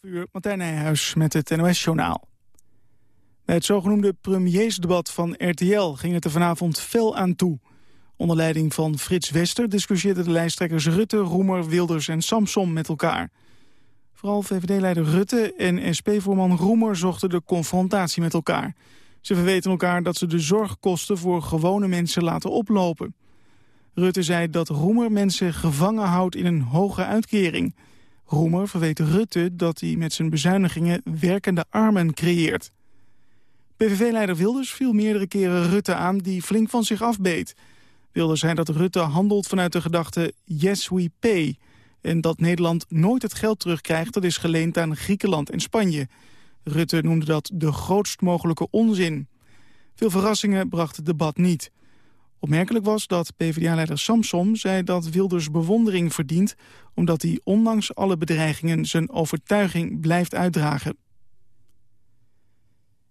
Vuur Martijn Nijhuis met het NOS-journaal. Bij het zogenoemde premiersdebat van RTL ging het er vanavond fel aan toe. Onder leiding van Frits Wester discussieerden de lijsttrekkers Rutte, Roemer, Wilders en Samson met elkaar. Vooral VVD-leider Rutte en SP-voorman Roemer zochten de confrontatie met elkaar. Ze verweten elkaar dat ze de zorgkosten voor gewone mensen laten oplopen. Rutte zei dat Roemer mensen gevangen houdt in een hoge uitkering. Roemer verweet Rutte dat hij met zijn bezuinigingen werkende armen creëert. PVV-leider Wilders viel meerdere keren Rutte aan die flink van zich afbeet. Wilders zei dat Rutte handelt vanuit de gedachte yes we pay... en dat Nederland nooit het geld terugkrijgt dat is geleend aan Griekenland en Spanje. Rutte noemde dat de grootst mogelijke onzin. Veel verrassingen bracht het debat niet. Opmerkelijk was dat PvdA-leider Samsom zei dat Wilders bewondering verdient... omdat hij ondanks alle bedreigingen zijn overtuiging blijft uitdragen.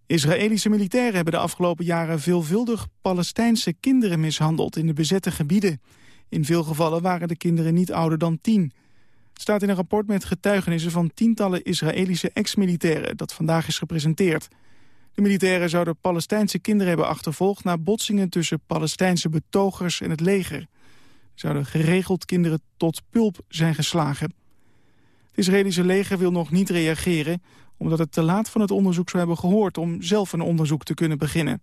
Israëlische militairen hebben de afgelopen jaren veelvuldig Palestijnse kinderen mishandeld in de bezette gebieden. In veel gevallen waren de kinderen niet ouder dan tien. Het staat in een rapport met getuigenissen van tientallen Israëlische ex-militairen dat vandaag is gepresenteerd. De militairen zouden Palestijnse kinderen hebben achtervolgd... na botsingen tussen Palestijnse betogers en het leger. Er zouden geregeld kinderen tot pulp zijn geslagen. Het Israëlische leger wil nog niet reageren... omdat het te laat van het onderzoek zou hebben gehoord... om zelf een onderzoek te kunnen beginnen.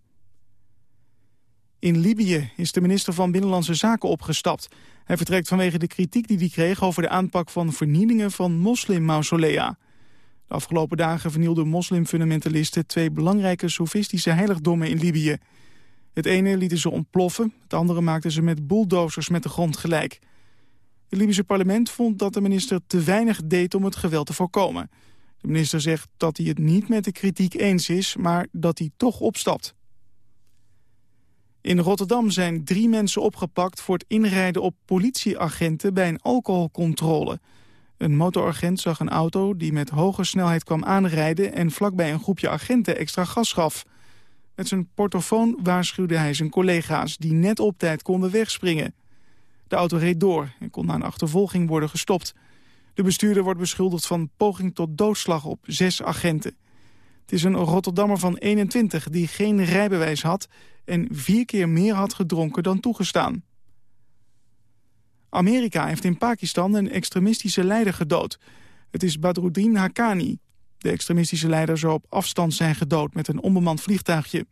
In Libië is de minister van Binnenlandse Zaken opgestapt. Hij vertrekt vanwege de kritiek die hij kreeg... over de aanpak van vernielingen van moslimmausolea... De afgelopen dagen vernielden moslimfundamentalisten twee belangrijke sofistische heiligdommen in Libië. Het ene lieten ze ontploffen, het andere maakten ze met bulldozers met de grond gelijk. Het Libische parlement vond dat de minister te weinig deed om het geweld te voorkomen. De minister zegt dat hij het niet met de kritiek eens is, maar dat hij toch opstapt. In Rotterdam zijn drie mensen opgepakt voor het inrijden op politieagenten bij een alcoholcontrole. Een motoragent zag een auto die met hoge snelheid kwam aanrijden... en vlakbij een groepje agenten extra gas gaf. Met zijn portofoon waarschuwde hij zijn collega's... die net op tijd konden wegspringen. De auto reed door en kon na een achtervolging worden gestopt. De bestuurder wordt beschuldigd van poging tot doodslag op zes agenten. Het is een Rotterdammer van 21 die geen rijbewijs had... en vier keer meer had gedronken dan toegestaan. Amerika heeft in Pakistan een extremistische leider gedood. Het is Badruddin Haqqani. De extremistische leider zou op afstand zijn gedood met een onbemand vliegtuigje.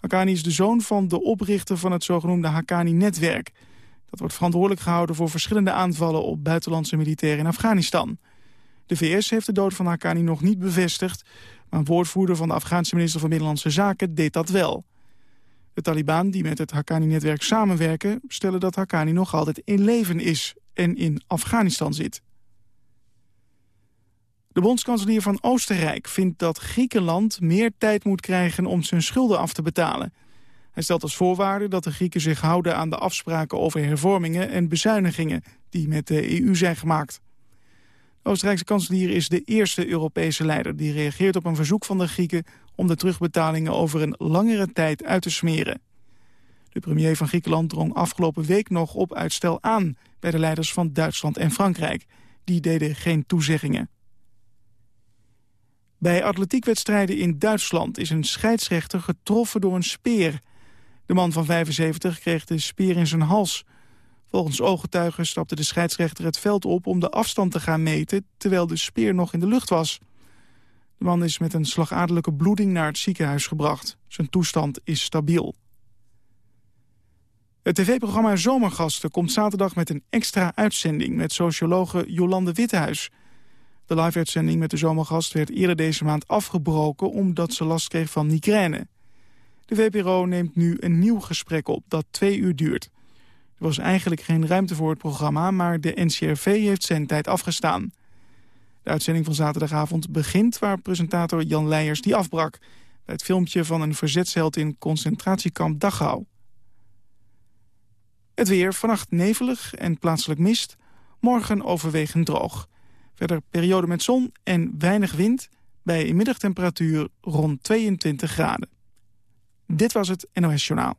Haqqani is de zoon van de oprichter van het zogenoemde Haqqani-netwerk. Dat wordt verantwoordelijk gehouden voor verschillende aanvallen op buitenlandse militairen in Afghanistan. De VS heeft de dood van Haqqani nog niet bevestigd, maar een woordvoerder van de Afghaanse minister van Binnenlandse Zaken deed dat wel. De Taliban, die met het Haqqani-netwerk samenwerken... stellen dat Haqqani nog altijd in leven is en in Afghanistan zit. De bondskanselier van Oostenrijk vindt dat Griekenland meer tijd moet krijgen om zijn schulden af te betalen. Hij stelt als voorwaarde dat de Grieken zich houden aan de afspraken over hervormingen en bezuinigingen die met de EU zijn gemaakt. De Oostenrijkse kanselier is de eerste Europese leider die reageert op een verzoek van de Grieken om de terugbetalingen over een langere tijd uit te smeren. De premier van Griekenland drong afgelopen week nog op uitstel aan bij de leiders van Duitsland en Frankrijk. Die deden geen toezeggingen. Bij atletiekwedstrijden in Duitsland is een scheidsrechter getroffen door een speer. De man van 75 kreeg de speer in zijn hals. Volgens ooggetuigen stapte de scheidsrechter het veld op om de afstand te gaan meten... terwijl de speer nog in de lucht was. De man is met een slagadelijke bloeding naar het ziekenhuis gebracht. Zijn toestand is stabiel. Het tv-programma Zomergasten komt zaterdag met een extra uitzending... met sociologe Jolande Wittehuis. De live-uitzending met de Zomergast werd eerder deze maand afgebroken... omdat ze last kreeg van migraine. De VPRO neemt nu een nieuw gesprek op dat twee uur duurt. Er was eigenlijk geen ruimte voor het programma... maar de NCRV heeft zijn tijd afgestaan. De uitzending van zaterdagavond begint waar presentator Jan Leijers die afbrak... bij het filmpje van een verzetsheld in concentratiekamp Dachau. Het weer, vannacht nevelig en plaatselijk mist. Morgen overwegend droog. Verder periode met zon en weinig wind... bij een middagtemperatuur rond 22 graden. Dit was het NOS Journaal.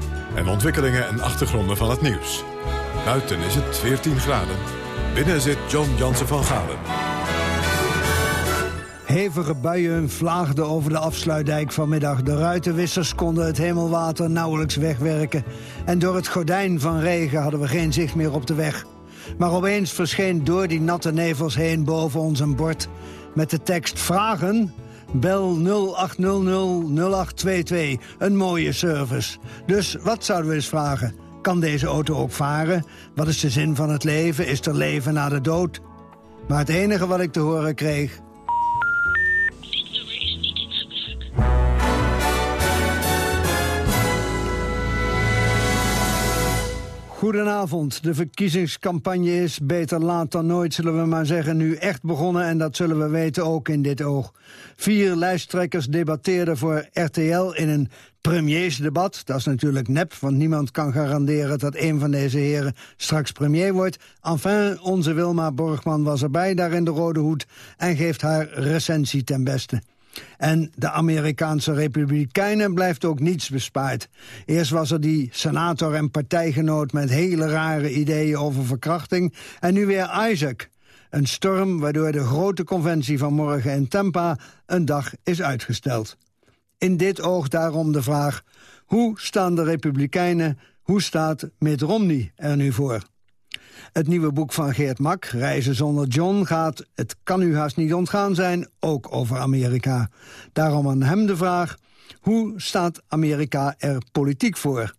En ontwikkelingen en achtergronden van het nieuws. Buiten is het 14 graden. Binnen zit John Jansen van Galen. Hevige buien vlaagden over de afsluitdijk vanmiddag. De ruitenwissers konden het hemelwater nauwelijks wegwerken. En door het gordijn van regen hadden we geen zicht meer op de weg. Maar opeens verscheen door die natte nevels heen boven ons een bord... met de tekst Vragen? Bel 0800-0822. Een mooie service. Dus wat zouden we eens vragen? Kan deze auto ook varen? Wat is de zin van het leven? Is er leven na de dood? Maar het enige wat ik te horen kreeg... Goedenavond. De verkiezingscampagne is beter laat dan nooit, zullen we maar zeggen, nu echt begonnen. En dat zullen we weten ook in dit oog. Vier lijsttrekkers debatteerden voor RTL in een premiersdebat. Dat is natuurlijk nep, want niemand kan garanderen dat een van deze heren straks premier wordt. Enfin, onze Wilma Borgman was erbij daar in de rode hoed en geeft haar recensie ten beste. En de Amerikaanse Republikeinen blijft ook niets bespaard. Eerst was er die senator en partijgenoot met hele rare ideeën over verkrachting. En nu weer Isaac. Een storm waardoor de grote conventie van morgen in Tampa een dag is uitgesteld. In dit oog daarom de vraag, hoe staan de Republikeinen, hoe staat Mitt Romney er nu voor? Het nieuwe boek van Geert Mak, Reizen zonder John, gaat, het kan u haast niet ontgaan zijn, ook over Amerika. Daarom aan hem de vraag, hoe staat Amerika er politiek voor?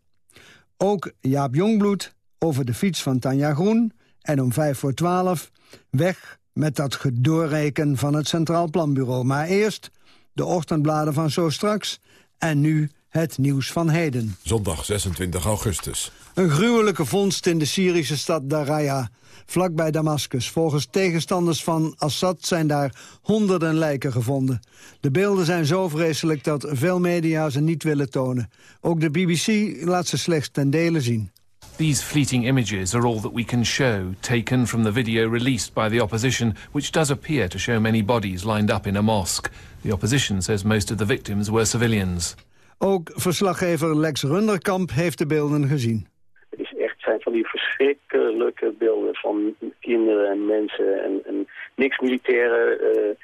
Ook Jaap Jongbloed over de fiets van Tanja Groen en om vijf voor twaalf weg met dat gedoorreken van het Centraal Planbureau. Maar eerst de ochtendbladen van zo straks en nu het nieuws van heden. Zondag 26 augustus. Een gruwelijke vondst in de Syrische stad Daraya, vlakbij Damascus. Volgens tegenstanders van Assad zijn daar honderden lijken gevonden. De beelden zijn zo vreselijk dat veel media ze niet willen tonen. Ook de BBC laat ze slechts ten dele zien. These fleeting images are all that we can show, taken from the video released by the opposition, which does appear to show many bodies lined up in a mosque. The opposition says most of the victims were civilians. Ook verslaggever Lex Runderkamp heeft de beelden gezien. Het is echt, zijn van die verschrikkelijke beelden van kinderen en mensen en, en niks militairen. Uh,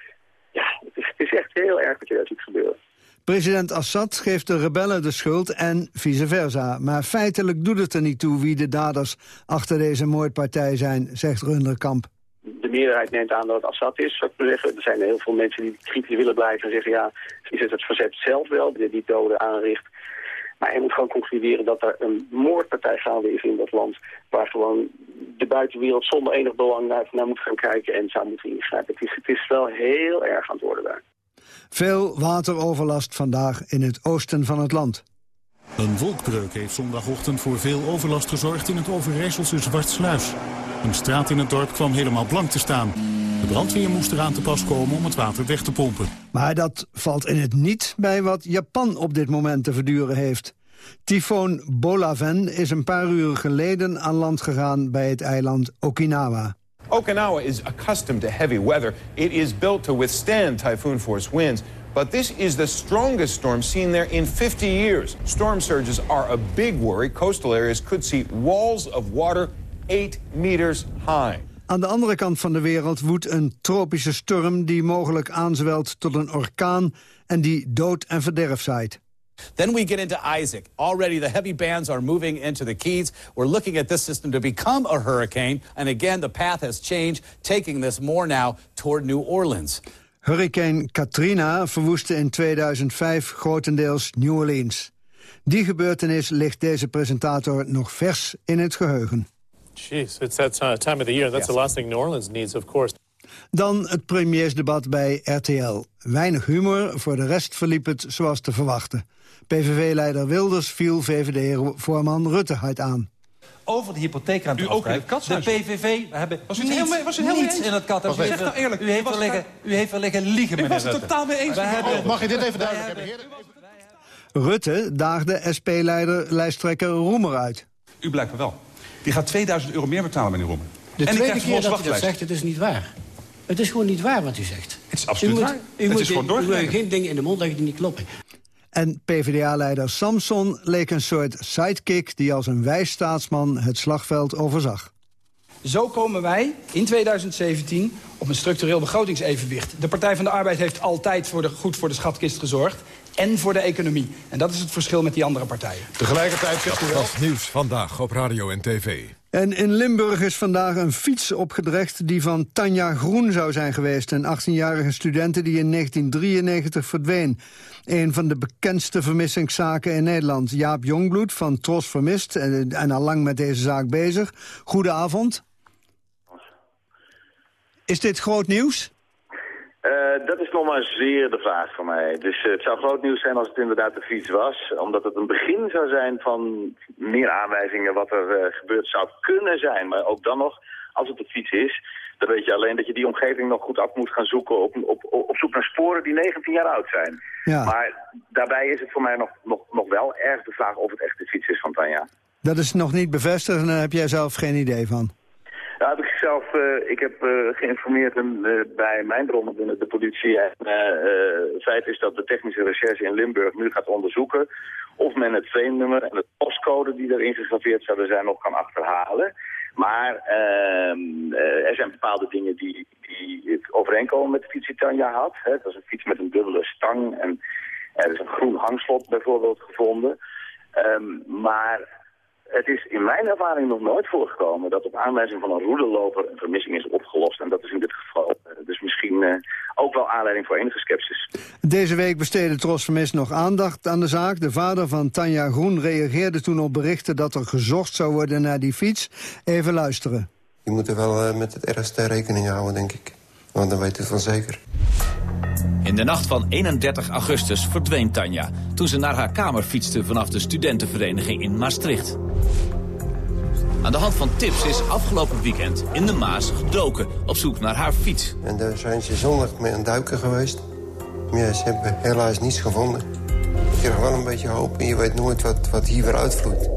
ja, het is, het is, echt heel erg wat je daar ziet gebeuren. President Assad geeft de rebellen de schuld en vice versa. Maar feitelijk doet het er niet toe wie de daders achter deze moordpartij zijn, zegt Runderkamp de meerderheid neemt aan dat het Assad is, zou ik zeggen. Er zijn heel veel mensen die kritisch willen blijven en zeggen... ja, is het het verzet zelf wel die, die doden aanricht? Maar je moet gewoon concluderen dat er een moordpartij gaande is in dat land... waar gewoon de buitenwereld zonder enig belang naar, naar moet gaan kijken en zou moeten ingrijpen. Het is, het is wel heel erg aan het worden daar. Veel wateroverlast vandaag in het oosten van het land. Een wolkbreuk heeft zondagochtend voor veel overlast gezorgd in het Overijsselse Zwartsluis. Een straat in het dorp kwam helemaal blank te staan. De brandweer moest eraan te pas komen om het water weg te pompen. Maar dat valt in het niet bij wat Japan op dit moment te verduren heeft. Tyfoon Bolaven is een paar uur geleden aan land gegaan bij het eiland Okinawa. Okinawa is accustomed to heavy weather. It is built to withstand typhoon force winds. But this is the strongest storm seen there in 50 years. Storm surges are a big worry. Coastal areas could see walls of water 8 meters high. Aan de andere kant van de wereld woedt een tropische storm... die mogelijk aanzwelt tot een orkaan en die dood en verderf zaait. Then we get into Isaac. Already the heavy bands are moving into the Keys. We're looking at this system to become a hurricane. And again, the path has changed, taking this more now toward New Orleans. Hurricane Katrina verwoestte in 2005 grotendeels New Orleans. Die gebeurtenis ligt deze presentator nog vers in het geheugen. Jeez, it's that time of the year. That's the last thing New Orleans needs, of course. Dan het premiersdebat bij RTL. Weinig humor, voor de rest verliep het zoals te verwachten. PVV-leider Wilders viel VVD-voorman Rutte hard aan. over de hypotheekrente U ook in het katshuis? De PVV we hebben Was u het heel mee- was u het heel niets in het katshuis. U even. heeft Zeg nou eerlijk, u heeft was wel het liggen, u heeft wel liggen liegen, meneer was het totaal mee eens hebben- Mag je dit even duidelijk hebben- Rutte daagde SP-leider lijsttrekker Roemer uit. U blijkt wel. Die gaat 2000 euro meer betalen, meneer Roemer. De en tweede keer dat u dat zegt, het is niet waar. Het is gewoon niet waar wat u zegt. Het is absoluut u moet, waar. U Het moet, is gewoon u geen dingen in de mond leggen die niet kloppen. En PvdA-leider Samson leek een soort sidekick... die als een wijs staatsman het slagveld overzag. Zo komen wij in 2017 op een structureel begrotingsevenwicht. De Partij van de Arbeid heeft altijd voor de, goed voor de schatkist gezorgd. En voor de economie. En dat is het verschil met die andere partijen. Tegelijkertijd zegt u wel... Dat nieuws vandaag op radio en tv. En in Limburg is vandaag een fiets opgedrecht die van Tanja Groen zou zijn geweest. Een 18-jarige studente die in 1993 verdween. Een van de bekendste vermissingszaken in Nederland. Jaap Jongbloed van Tros Vermist en, en al lang met deze zaak bezig. Goedenavond. Is dit groot nieuws? Eh, dat is nog maar zeer de vraag voor mij. Dus eh, het zou groot nieuws zijn als het inderdaad de fiets was. Omdat het een begin zou zijn van meer aanwijzingen wat er eh, gebeurd zou kunnen zijn. Maar ook dan nog, als het de fiets is, dan weet je alleen dat je die omgeving nog goed af moet gaan zoeken op, op, op zoek naar sporen die 19 jaar oud zijn. Ja. Maar daarbij is het voor mij nog, nog, nog wel erg de vraag of het echt de fiets is van Tanja. Dat is nog niet bevestigd en daar heb jij zelf geen idee van. Ja, heb ik zelf, eh, ik heb eh, geïnformeerd eh, bij mijn bronnen binnen de politie. En het feit is dat de technische recherche in Limburg nu gaat onderzoeken of men het trainnummer en de postcode die erin gegraveerd zouden zijn nog kan achterhalen. Maar ehm, eh, er zijn bepaalde dingen die, die overeenkomen met de fiets die Tanja had. Hè. Dat is een fiets met een dubbele stang en er is een groen hangslot bijvoorbeeld gevonden. Ehm, maar het is in mijn ervaring nog nooit voorgekomen dat op aanwijzing van een roedeloper een vermissing is opgelost. En dat is in dit geval eh, dus misschien eh, ook wel aanleiding voor enige sceptisch. Deze week besteedde Tros Vermist nog aandacht aan de zaak. De vader van Tanja Groen reageerde toen op berichten dat er gezocht zou worden naar die fiets. Even luisteren. Je moet er wel eh, met het ergste rekening houden, denk ik. Want dan weet je het van zeker. In de nacht van 31 augustus verdween Tanja... toen ze naar haar kamer fietste vanaf de studentenvereniging in Maastricht. Aan de hand van tips is afgelopen weekend in de Maas gedoken... op zoek naar haar fiets. En daar zijn ze zondag mee aan duiken geweest. Maar ja, ze hebben helaas niets gevonden. Ik krijg wel een beetje hoop en je weet nooit wat, wat hier weer uitvloeit.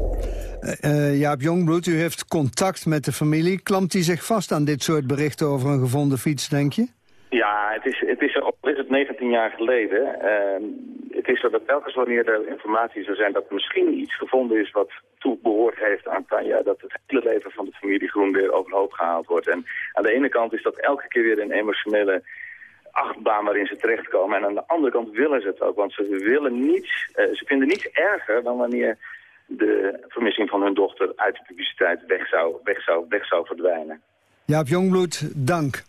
Eh, eh, Jaap Jongbloed, u heeft contact met de familie. Klampt hij zich vast aan dit soort berichten over een gevonden fiets, denk je? Ja, het is, het is, al is het 19 jaar geleden. ehm, het is zo dat telkens wanneer er informatie zou zijn dat er misschien iets gevonden is wat toebehoord heeft aan Tanja, dat het hele leven van de familie Groen weer overhoop gehaald wordt. En aan de ene kant is dat elke keer weer een emotionele achtbaan waarin ze terechtkomen. En aan de andere kant willen ze het ook, want ze willen niets, eh, ze vinden niets erger dan wanneer de vermissing van hun dochter uit de publiciteit weg zou, weg zou, weg zou verdwijnen. Jaap Jongbloed, dank.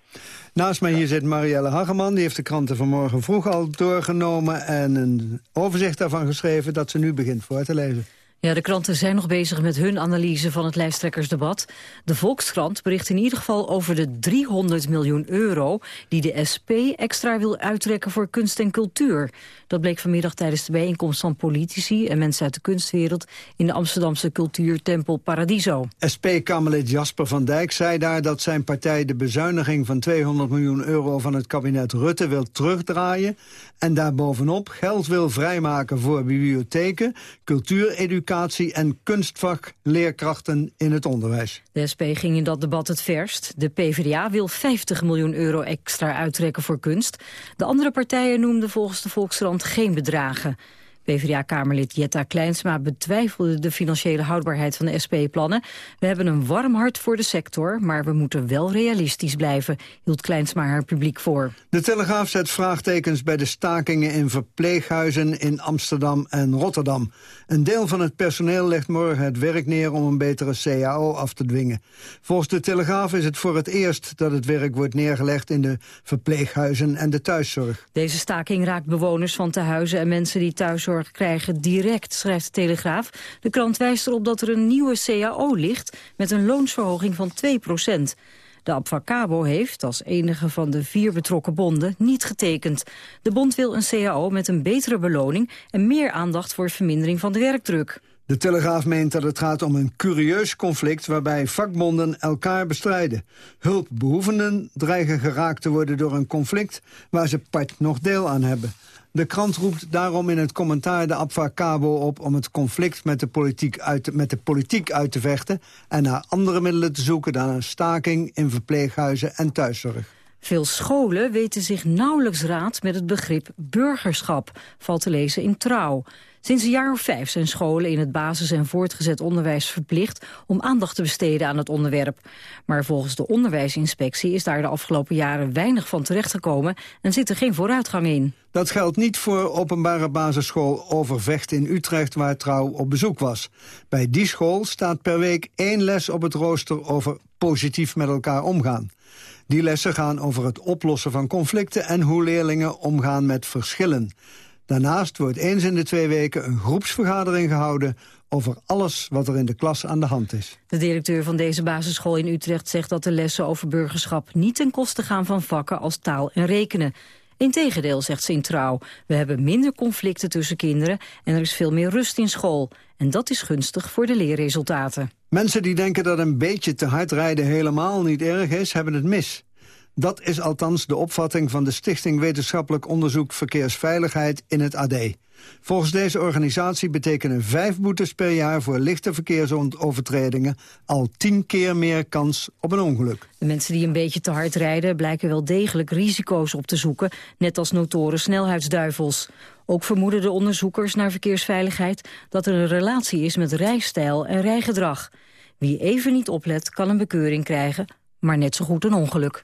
Naast mij hier zit Marielle Hageman. Die heeft de kranten vanmorgen vroeg al doorgenomen... en een overzicht daarvan geschreven dat ze nu begint voor te lezen. Ja, de kranten zijn nog bezig met hun analyse van het lijsttrekkersdebat. De Volkskrant bericht in ieder geval over de 300 miljoen euro... die de SP extra wil uittrekken voor kunst en cultuur. Dat bleek vanmiddag tijdens de bijeenkomst van politici... en mensen uit de kunstwereld in de Amsterdamse cultuurtempel Paradiso. SP-Kamerlid Jasper van Dijk zei daar dat zijn partij... de bezuiniging van 200 miljoen euro van het kabinet Rutte wil terugdraaien... en daarbovenop geld wil vrijmaken voor bibliotheken... cultuureducatie en kunstvakleerkrachten in het onderwijs. De SP ging in dat debat het verst. De PvdA wil 50 miljoen euro extra uittrekken voor kunst. De andere partijen noemden volgens de Volkskrant geen bedragen. PvdA-kamerlid Jetta Kleinsma betwijfelde de financiële houdbaarheid van de SP-plannen. We hebben een warm hart voor de sector, maar we moeten wel realistisch blijven, hield Kleinsma haar publiek voor. De Telegraaf zet vraagtekens bij de stakingen in verpleeghuizen in Amsterdam en Rotterdam. Een deel van het personeel legt morgen het werk neer om een betere CAO af te dwingen. Volgens de Telegraaf is het voor het eerst dat het werk wordt neergelegd in de verpleeghuizen en de thuiszorg. Deze staking raakt bewoners van tehuizen en mensen die thuiszorg krijgen direct, schrijft de Telegraaf. De krant wijst erop dat er een nieuwe CAO ligt met een loonsverhoging van 2 procent. De Abfacabo heeft, als enige van de vier betrokken bonden, niet getekend. De bond wil een CAO met een betere beloning en meer aandacht voor vermindering van de werkdruk. De Telegraaf meent dat het gaat om een curieus conflict... waarbij vakbonden elkaar bestrijden. Hulpbehoevenden dreigen geraakt te worden door een conflict... waar ze part nog deel aan hebben. De krant roept daarom in het commentaar de Abfacabo op... om het conflict met de, politiek uit, met de politiek uit te vechten... en naar andere middelen te zoeken dan een staking in verpleeghuizen en thuiszorg. Veel scholen weten zich nauwelijks raad met het begrip burgerschap, valt te lezen in Trouw. Sinds een jaar of vijf zijn scholen in het basis- en voortgezet onderwijs verplicht om aandacht te besteden aan het onderwerp. Maar volgens de onderwijsinspectie is daar de afgelopen jaren weinig van terechtgekomen en zit er geen vooruitgang in. Dat geldt niet voor openbare basisschool Overvecht in Utrecht waar Trouw op bezoek was. Bij die school staat per week één les op het rooster over positief met elkaar omgaan. Die lessen gaan over het oplossen van conflicten en hoe leerlingen omgaan met verschillen. Daarnaast wordt eens in de twee weken een groepsvergadering gehouden over alles wat er in de klas aan de hand is. De directeur van deze basisschool in Utrecht zegt dat de lessen over burgerschap niet ten koste gaan van vakken als taal en rekenen. Integendeel, zegt ze in Trouw, we hebben minder conflicten tussen kinderen en er is veel meer rust in school. En dat is gunstig voor de leerresultaten. Mensen die denken dat een beetje te hard rijden helemaal niet erg is, hebben het mis. Dat is althans de opvatting van de Stichting Wetenschappelijk Onderzoek Verkeersveiligheid in het AD. Volgens deze organisatie betekenen vijf boetes per jaar voor lichte verkeersovertredingen al tien keer meer kans op een ongeluk. De mensen die een beetje te hard rijden blijken wel degelijk risico's op te zoeken, net als notoren snelheidsduivels. Ook vermoeden de onderzoekers naar verkeersveiligheid dat er een relatie is met rijstijl en rijgedrag. Wie even niet oplet kan een bekeuring krijgen, maar net zo goed een ongeluk.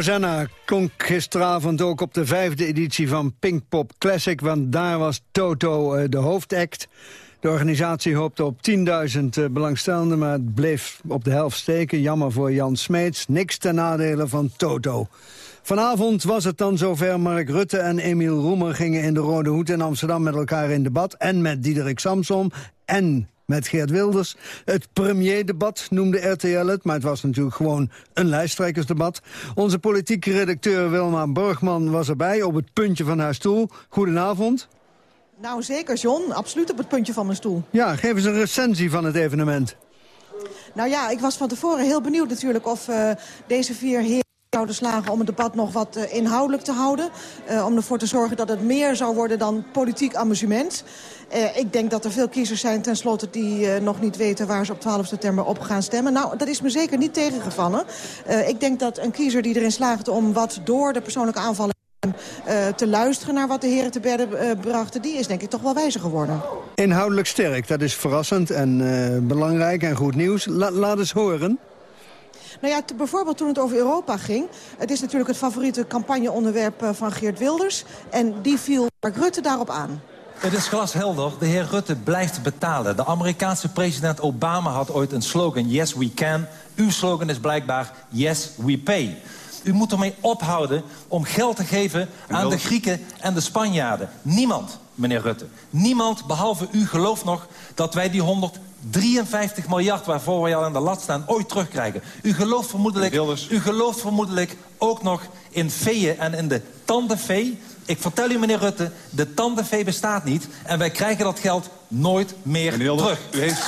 Rosanna klonk gisteravond ook op de vijfde editie van Pinkpop Classic... want daar was Toto eh, de hoofdact. De organisatie hoopte op 10.000 eh, belangstellenden... maar het bleef op de helft steken. Jammer voor Jan Smeets. Niks ten nadele van Toto. Vanavond was het dan zover. Mark Rutte en Emiel Roemer gingen in de Rode Hoed in Amsterdam... met elkaar in debat en met Diederik Samsom en met Geert Wilders. Het premierdebat noemde RTL het, maar het was natuurlijk gewoon een lijsttrekkersdebat. Onze politieke redacteur Wilma Borgman was erbij op het puntje van haar stoel. Goedenavond. Nou zeker John, absoluut op het puntje van mijn stoel. Ja, geef eens een recensie van het evenement. Nou ja, ik was van tevoren heel benieuwd natuurlijk of eh, deze vier heren om het debat nog wat eh, inhoudelijk te houden. Eh, om ervoor te zorgen dat het meer zou worden dan politiek amusement. Eh, ik denk dat er veel kiezers zijn tenslotte die nog niet weten waar ze op 12 september op gaan stemmen. Nou, dat is me zeker niet tegengevallen. Ik denk dat een kiezer die erin slaagt om wat door de persoonlijke aanvallen te luisteren naar wat de heren te bedden brachten... die is denk ik toch wel wijzer geworden. Inhoudelijk sterk, dat is verrassend en belangrijk en goed nieuws. La- laat eens horen. Nou ja, bijvoorbeeld toen het over Europa ging. Het is natuurlijk het favoriete campagneonderwerp eh, van Geert Wilders. En die viel Mark Rutte daarop aan. Het is glashelder. De heer Rutte blijft betalen. De Amerikaanse president Obama had ooit een slogan, Yes we can. Uw slogan is blijkbaar, Yes we pay. U moet ermee ophouden om geld te geven aan de Grieken en de Spanjaarden. Niemand, meneer Rutte, niemand behalve u gelooft nog... dat wij die 153 miljard waarvoor wij al aan de lat staan ooit terugkrijgen. U gelooft vermoedelijk, u gelooft vermoedelijk ook nog in veeën en in de tandenvee. Ik vertel u, meneer Rutte, de tandenvee bestaat niet... en wij krijgen dat geld nooit meer terug. U heeft...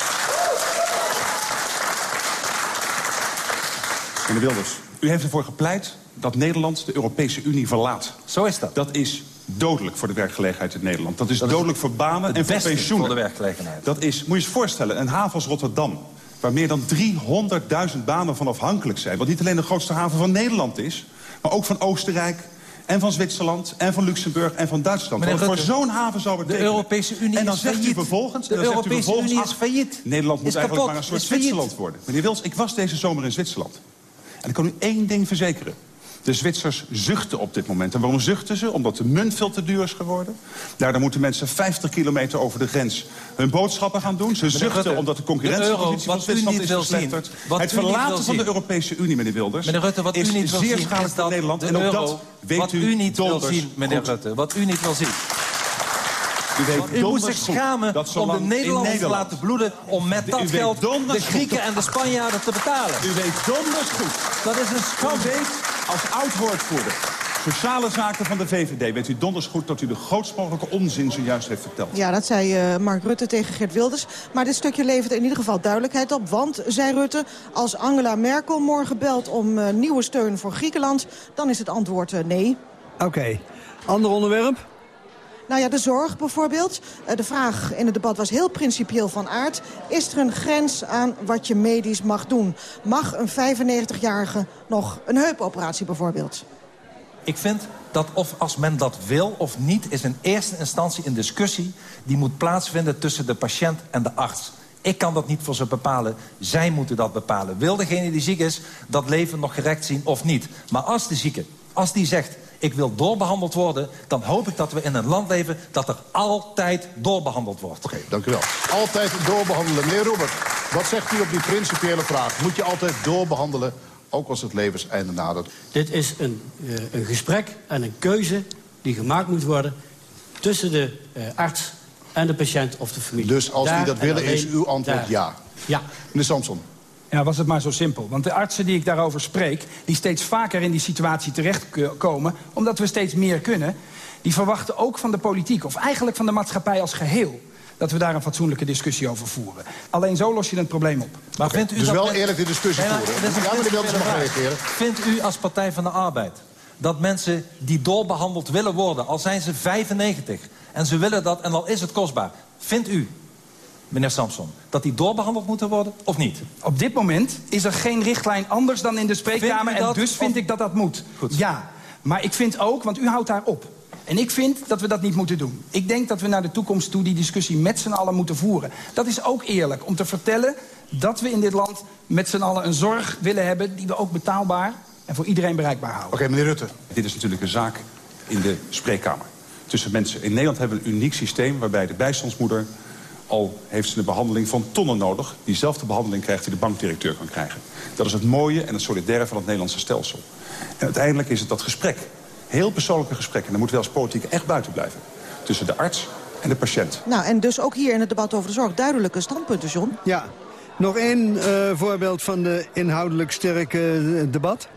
Meneer Wilders, u heeft ervoor gepleit dat Nederland de Europese Unie verlaat. Zo is dat. Dat is dodelijk voor de werkgelegenheid in Nederland. Dat is Dat is dodelijk voor banen en voor pensioenen. voor de werkgelegenheid. Dat is, moet je je eens voorstellen, een haven als Rotterdam... waar meer dan 300.000 banen van afhankelijk zijn. Wat niet alleen de grootste haven van Nederland is... maar ook van Oostenrijk en van Zwitserland en van Luxemburg en van Duitsland. Want voor zo'n haven zou het de. Europese Unie En dan is zegt u vervolgens... De Europese vervolgens, Unie is ach, failliet. Nederland moet Is eigenlijk kapot, maar een soort. Zwitserland worden. Meneer Wils, ik was deze zomer in Zwitserland. En ik kan u één ding verzekeren. De Zwitsers zuchten op dit moment. En waarom zuchten ze? Omdat de munt veel te duur is geworden. Daardoor moeten mensen 50 kilometer over de grens hun boodschappen gaan doen. Ze zuchten Rutte, omdat de de euro, concurrentiepositie van Zwitserland niet is verslechterd. Het verlaten van de. Europese Unie, meneer Wilders... Meneer Rutte, wat is u niet wil zeer zien schadelijk voor Nederland. de En ook euro, dat weet wat u niet wil zien, meneer. Rutte. Wat u niet wil zien. U weet U moet zich schamen om de Nederlanders te laten bloeden... om met dat geld de Grieken en de Spanjaarden te betalen. U weet donders goed. Dat is een schande. Als oud-woordvoerder sociale zaken van de VVD... weet u donders goed dat u de grootst mogelijke onzin zojuist heeft verteld. Ja, dat zei eh, Mark Rutte tegen Geert Wilders. Maar dit stukje levert in ieder geval duidelijkheid op. Want, zei Rutte, als Angela Merkel morgen belt om eh, nieuwe steun voor Griekenland... dan is het antwoord eh, nee. Oké. Ander onderwerp? Nou ja, de zorg bijvoorbeeld. Eh, de vraag in het debat was heel principieel van aard. Is er een grens aan wat je medisch mag doen? Mag een 95-jarige nog een heupoperatie bijvoorbeeld? Ik vind dat of als men dat wil of niet... is in eerste instantie een discussie die moet plaatsvinden... tussen de patiënt en de arts. Ik kan dat niet voor ze bepalen. Zij moeten dat bepalen. Wil degene die ziek is dat leven nog gerekt zien of niet? Maar als de zieke, als die zegt... ik wil doorbehandeld worden... dan hoop ik dat we in een land leven dat er altijd doorbehandeld wordt. Oké, dank u wel. Altijd doorbehandelen. Meneer Robert, wat zegt u op die principiële vraag? Moet je altijd doorbehandelen, ook als het levenseinde nadert? Dit is een, eh, een gesprek en een keuze die gemaakt moet worden... tussen de eh, arts en de patiënt of de familie. Dus als die dat en willen, is uw antwoord daar. ja. Ja. Meneer Samson. Ja, was het maar zo simpel. Want de artsen die ik daarover spreek... die steeds vaker in die situatie terechtkomen... omdat we steeds meer kunnen... die verwachten ook van de politiek... of eigenlijk van de maatschappij als geheel... dat we daar een fatsoenlijke discussie over voeren. Alleen zo los je het probleem op. Maar vindt u Dus dat wel men- eerlijk de discussie Nee, voeren. Ja, meneer mag reageren. vraag. Vindt u als Partij van de Arbeid dat mensen die doorbehandeld willen worden... al zijn ze 95 en ze willen dat en al is het kostbaar... vindt u, meneer Samson, dat die doorbehandeld moeten worden of niet? Op dit moment is er geen richtlijn anders dan in de spreekkamer... en dus vind of- ik dat dat moet. Ja, maar ik vind ook, want u houdt daar op... En ik vind dat we dat niet moeten doen. Ik denk dat we naar de toekomst toe die discussie met z'n allen moeten voeren. Dat is ook eerlijk, om te vertellen dat we in dit land met z'n allen een zorg willen hebben... die we ook betaalbaar en voor iedereen bereikbaar houden. Oké, meneer Rutte. Dit is natuurlijk een zaak in de spreekkamer. Tussen mensen. In Nederland hebben we een uniek systeem waarbij de bijstandsmoeder... al heeft ze een behandeling van tonnen nodig... diezelfde behandeling krijgt die de bankdirecteur kan krijgen. Dat is het mooie en het solidaire van het Nederlandse stelsel. En uiteindelijk is het dat gesprek. Heel persoonlijke gesprek. En daar moeten we als politiek echt buiten blijven. Tussen de arts en de patiënt. Nou, en dus ook hier in het debat over de zorg duidelijke standpunten, John. Ja. Nog één eh, voorbeeld van de inhoudelijk sterke eh, debat.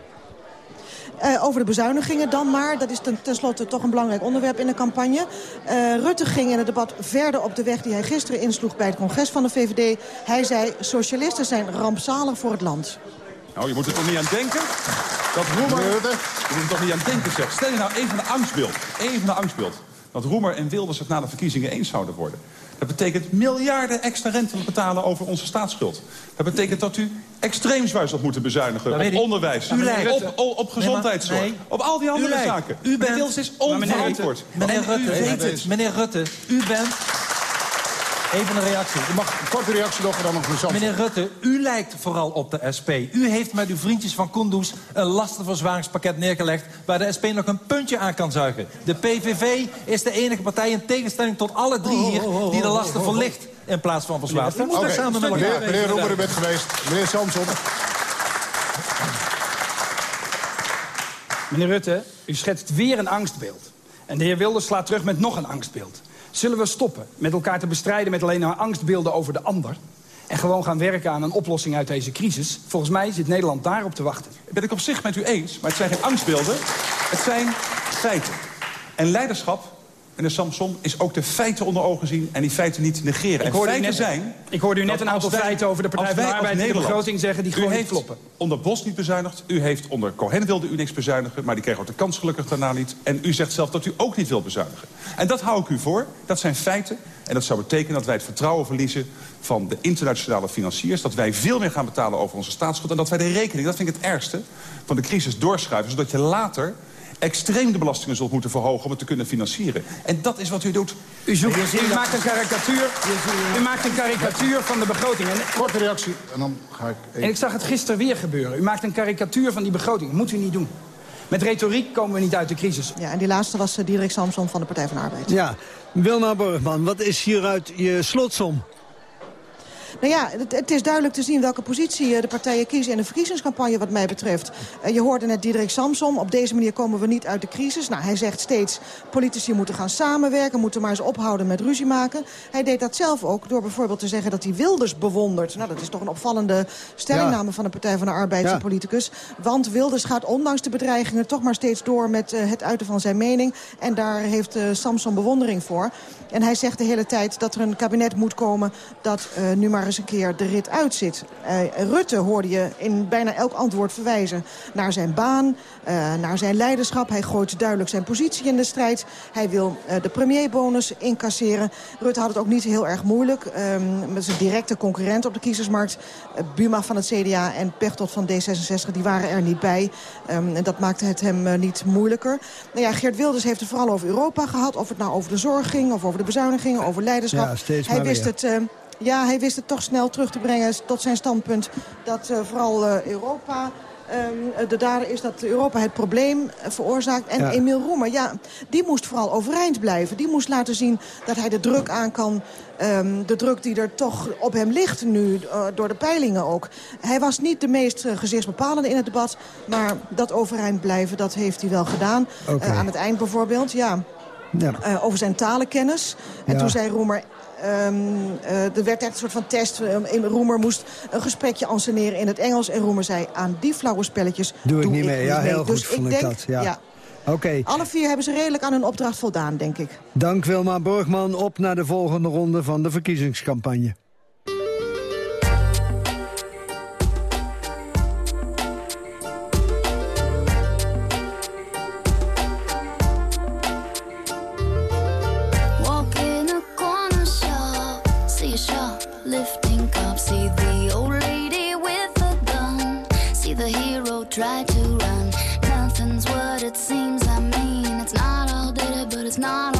Eh, over de bezuinigingen dan maar. Dat is ten, tenslotte toch een belangrijk onderwerp in de campagne. Eh, Rutte ging in het debat verder op de weg die hij gisteren insloeg... bij het congres van de VVD. Hij zei, socialisten zijn rampzalig voor het land. Nou, je moet er toch niet aan denken? Dat Roemer... Je moet er toch niet aan denken, zeg. Stel je nou even een angstbeeld. Even een angstbeeld. Dat Roemer en Wilders het na de verkiezingen eens zouden worden. Dat betekent miljarden extra rente betalen over onze staatsschuld. Dat betekent dat u extreem zwaar zult moeten bezuinigen weet op onderwijs, U lijkt. op, op, op gezondheidszorg, Nee, op al die andere U zaken. U bent... Wilders is meneer onverantwoord. Rutte, meneer Rutte, u bent... Even een reactie. U mag een korte reactie nog en dan nog een Meneer Rutte, u lijkt vooral op de SP. U heeft met uw vriendjes van Kunduz een lastenverzwaringspakket neergelegd... waar de SP nog een puntje aan kan zuigen. De PVV is de enige partij in tegenstelling tot alle drie hier... die de lasten verlicht in plaats van verzwaart. U moet Oké, dat samen met elkaar meneer, meneer Roemer, u bent geweest. Meneer Samson. Meneer Rutte, u schetst weer een angstbeeld. En de heer Wilders slaat terug met nog een angstbeeld. Zullen we stoppen met elkaar te bestrijden met alleen maar angstbeelden over de ander... en gewoon gaan werken aan een oplossing uit deze crisis? Volgens mij zit Nederland daarop te wachten. Ben ik op zich met u eens, maar het zijn geen angstbeelden. Het zijn feiten. En leiderschap, meneer Samson, is ook de feiten onder ogen zien... en die feiten niet negeren. Ik en feiten net- zijn... ik hoorde u net een aantal wij- feiten over de Partij van de Arbeid in de begroting zeggen die gewoon niet heeft kloppen. onder Bos niet bezuinigd. U heeft onder Cohen wilde u niks bezuinigen... maar die kreeg ook de kans gelukkig daarna niet. En u zegt zelf dat u ook niet wilt bezuinigen. En dat hou ik u voor. Dat zijn feiten. En dat zou betekenen dat wij het vertrouwen verliezen van de internationale financiers. Dat wij veel meer gaan betalen over onze staatsschuld. En dat wij de rekening, dat vind ik het ergste, van de crisis doorschuiven. Zodat je later extreem de belastingen zult moeten verhogen om het te kunnen financieren. En dat is wat u doet. U, zoekt, u maakt een karikatuur, u maakt een karikatuur van de begroting. En, Korte reactie en dan ga ik... en ik zag het gisteren weer gebeuren. U maakt een karikatuur van die begroting. Dat moet u niet doen. Met retoriek komen we niet uit de crisis. Ja, en die laatste was uh, Diederik Samson van de Partij van de Arbeid. Ja, Wilma Borgman, wat is hieruit je slotsom? Nou ja, het, het is duidelijk te zien welke positie eh, de partijen kiezen in de verkiezingscampagne wat mij betreft. Eh, je hoorde net Diederik Samsom, op deze manier komen we niet uit de crisis. Nou, hij zegt steeds, politici moeten gaan samenwerken, moeten maar eens ophouden met ruzie maken. Hij deed dat zelf ook door bijvoorbeeld te zeggen dat hij Wilders bewondert. Nou, dat is toch een opvallende stellingname Ja. van de Partij van de Arbeid, Ja. zijn politicus. Want Wilders gaat ondanks de bedreigingen toch maar steeds door met eh, het uiten van zijn mening. En daar heeft Samson bewondering voor. En hij zegt de hele tijd dat er een kabinet moet komen dat nu maar eens een keer de rit uitzit. Eh, Rutte hoorde je in bijna elk antwoord verwijzen naar zijn baan, eh, naar zijn leiderschap. Hij gooit duidelijk zijn positie in de strijd. Hij wil eh, de premierbonus incasseren. Rutte had het ook niet heel erg moeilijk. ehm, met zijn directe concurrent op de kiezersmarkt. Buma van het CDA en Pechtold van D66, die waren er niet bij. Ehm, en dat maakte het hem niet moeilijker. Nou ja, Geert Wilders heeft het vooral over Europa gehad. Of het nou over de zorg ging, of over de bezuinigingen, over leiderschap. Ja, hij maar wist weer. het... ja, hij wist het toch snel terug te brengen tot zijn standpunt... dat eh, vooral eh, Europa ehm, de dader is dat Europa het probleem veroorzaakt. En Ja. Emiel Roemer, ja, die moest vooral overeind blijven. Die moest laten zien dat hij de druk aan kan. ehm, de druk die er toch op hem ligt nu, door de peilingen ook. Hij was niet de meest gezichtsbepalende in het debat. Maar dat overeind blijven, dat heeft hij wel gedaan. Aan het eind bijvoorbeeld, ja. Ja. Over zijn talenkennis. En Ja. toen zei Roemer... ehm, eh, er werd echt een soort van test. Eh, Roemer moest een gesprekje anseneren in het Engels. En Roemer zei, aan die flauwe spelletjes Doe ik niet mee. Ja, heel goed Dus vond ik denk, dat. Ja. Oké, alle vier hebben ze redelijk aan hun opdracht voldaan, denk ik. dank Wilma Borgman. Op naar de volgende ronde van de verkiezingscampagne. not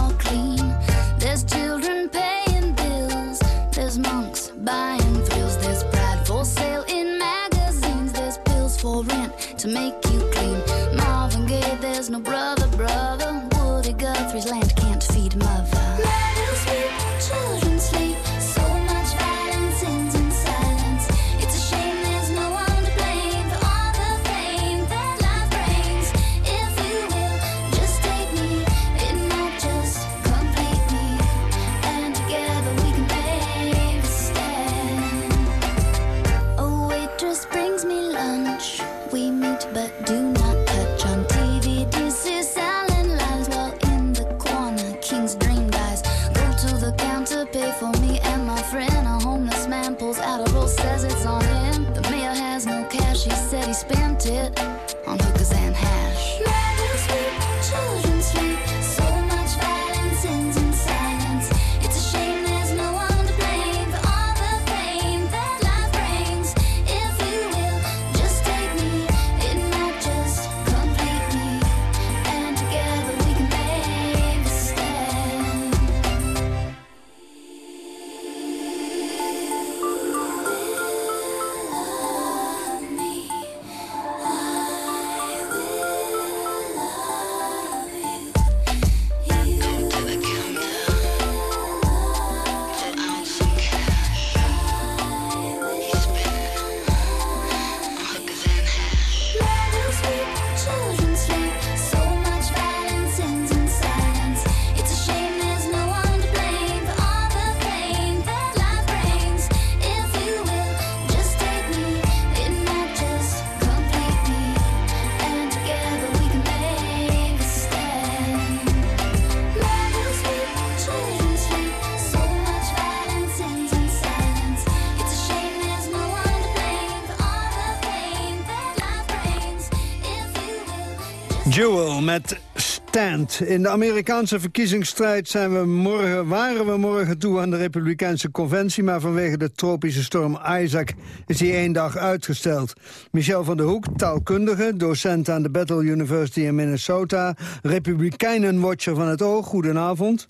Jewel met Stand. In de Amerikaanse verkiezingsstrijd zijn we morgen, waren we morgen toe aan de Republikeinse Conventie... maar vanwege de tropische storm Isaac is die één dag uitgesteld. Michel van der Hoek, taalkundige, docent aan de Battle University in Minnesota... Republikeinenwatcher van het Oog, goedenavond.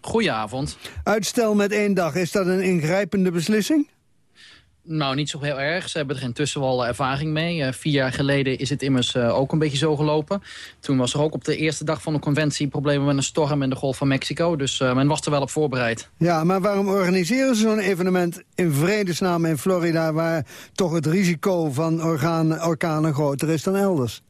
Goedenavond. Uitstel met één dag, is dat een ingrijpende beslissing? Nou, niet zo heel erg. Ze hebben er intussen wel ervaring mee. Eh, vier jaar geleden is het immers eh, ook een beetje zo gelopen. Toen was er ook op de eerste dag van de conventie problemen met een storm in de Golf van Mexico. Dus eh, men was er wel op voorbereid. Ja, maar waarom organiseren ze zo'n evenement in vredesnaam in Florida... waar toch het risico van orkanen groter is dan elders?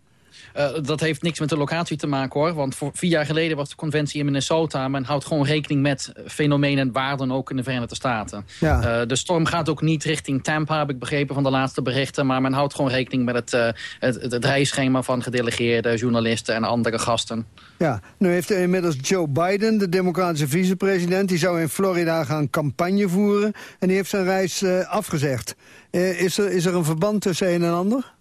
Eh, dat heeft niks met de locatie te maken hoor. Want voor vier jaar geleden was de conventie in Minnesota. Men houdt gewoon rekening met fenomenen waar dan ook in de Verenigde Staten. Ja. Eh, de storm gaat ook niet richting Tampa, heb ik begrepen van de laatste berichten. Maar men houdt gewoon rekening met het, eh, het, het, het reisschema van gedelegeerde journalisten en andere gasten. Ja, nu heeft inmiddels Joe Biden, de democratische vicepresident... die zou in Florida gaan campagne voeren en die heeft zijn reis afgezegd. Is, er, is er een verband tussen een en ander?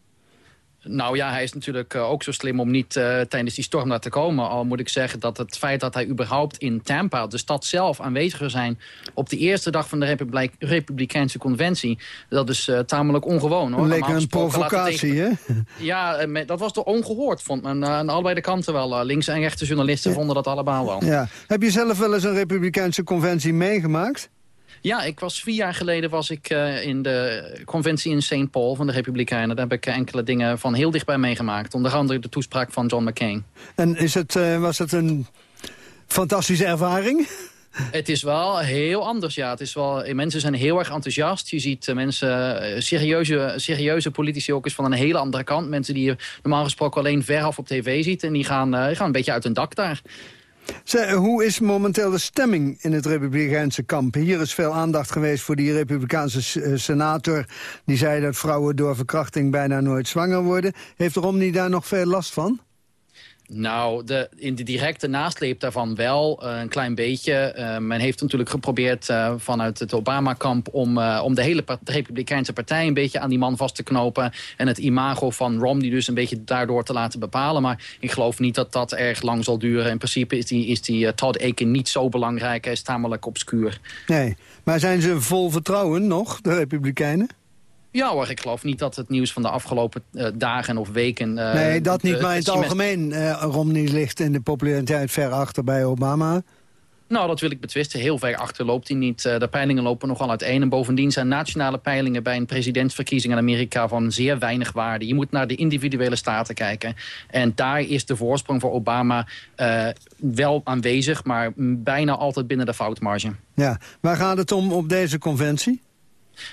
Nou ja, hij is natuurlijk eh, ook zo slim om niet eh, tijdens die storm daar te komen. Al moet ik zeggen dat het feit dat hij überhaupt in Tampa, de stad zelf, aanwezig zou zijn... op de eerste dag van de Republikeinse Conventie, dat is eh, tamelijk ongewoon. Hoor. Leek een provocatie, tegen- hè? Ja, dat was toch ongehoord, vond men. aan allebei de kanten wel. Links- en rechtse journalisten vonden dat allemaal wel. Ja. Heb je zelf wel eens een republikeinse conventie meegemaakt? Ja, ik was vier jaar geleden was ik eh, in de conventie in St. Paul van de Republikeinen. Daar heb ik eh, enkele dingen van heel dichtbij meegemaakt. Onder andere de toespraak van John McCain. En is het, eh, was het een fantastische ervaring? Het is wel heel anders, ja. Het is wel, mensen zijn heel erg enthousiast. Je ziet mensen, serieuze, serieuze politici ook eens van een hele andere kant. Mensen die je normaal gesproken alleen veraf op tv ziet. En die gaan, die gaan een beetje uit hun dak daar. Hoe is momenteel de stemming in het republikeinse kamp? Hier is veel aandacht geweest voor die republikeinse eh, senator... die zei dat vrouwen door verkrachting bijna nooit zwanger worden. Heeft Romney daar nog veel last van? Nou, in de directe nasleep daarvan wel eh, een klein beetje. Eh, men heeft natuurlijk geprobeerd eh, vanuit het Obama-kamp... Om, om de hele Republikeinse partij een beetje aan die man vast te knopen... en het imago van Romney dus een beetje daardoor te laten bepalen. Maar ik geloof niet dat dat erg lang zal duren. In principe is die, is die Todd Aiken niet zo belangrijk. Hij is tamelijk obscuur. Nee, maar zijn ze vol vertrouwen nog, de republikeinen? Ja hoor, ik geloof niet dat het nieuws van de afgelopen eh, dagen of weken... eh, nee, dat niet, de- maar in het algemeen... eh Romney ligt in de populariteit ver achter bij Obama. Nou, dat wil ik betwisten. Heel ver achter loopt hij niet. Eh, de peilingen lopen nogal uiteen. En bovendien zijn nationale peilingen bij een presidentsverkiezing in Amerika van zeer weinig waarde. Je moet naar de individuele staten kijken. En daar is de voorsprong voor Obama eh, wel aanwezig, maar bijna altijd binnen de foutmarge. Ja, waar gaat het om op deze conventie?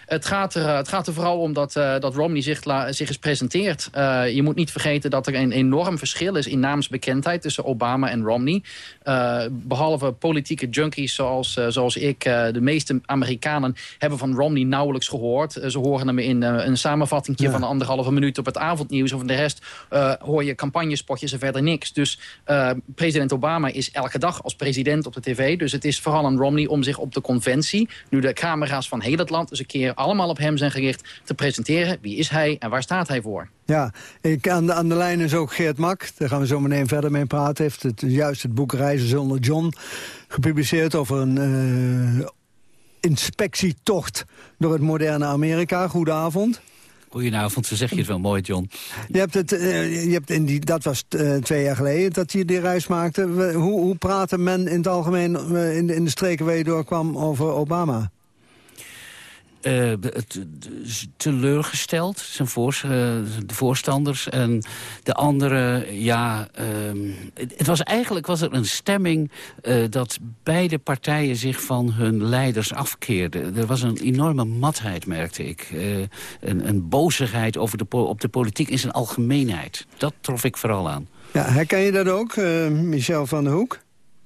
Het gaat, er, eh, het gaat er vooral om dat, eh, dat Romney zich, la- zich eens presenteert. Eh, je moet niet vergeten dat er een enorm verschil is in naamsbekendheid tussen Obama en Romney. Eh, behalve politieke junkies zoals, zoals ik, de meeste Amerikanen hebben van Romney nauwelijks gehoord. Eh, ze horen hem in een samenvatting Ja. van anderhalve minuut op het avondnieuws. Of de rest hoor je campagnespotjes en verder niks. Dus president Obama is elke dag als president op de tv. Dus het is vooral aan Romney om zich op de conventie... nu de camera's van heel het land een keer allemaal op hem zijn gericht... te presenteren. Wie is hij en waar staat hij voor? Ja, ik, aan, de, aan de lijn is ook Geert Mak. Daar gaan we zo meteen verder mee praten. Heeft het, juist het boek Reizen zonder John gepubliceerd over een eh, inspectietocht door het moderne Amerika. Goedenavond. Goedenavond, zo zeg je het wel mooi, John. Je hebt het, eh, je hebt in die, dat was eh, twee jaar geleden dat je die reis maakte. We- Hoe, hoe praatte men in het algemeen in, de, in de streken waar je doorkwam over Obama? Eh, teleurgesteld, zijn eh, de voorstanders. En de anderen, ja... ehm, het, was eigenlijk was er een stemming eh, dat beide partijen zich van hun leiders afkeerden. Er was een enorme matheid, merkte ik. Een, een bozigheid over de, op de politiek in zijn algemeenheid. Dat trof ik vooral aan. Ja, herken je dat ook, Michel van der Hoek?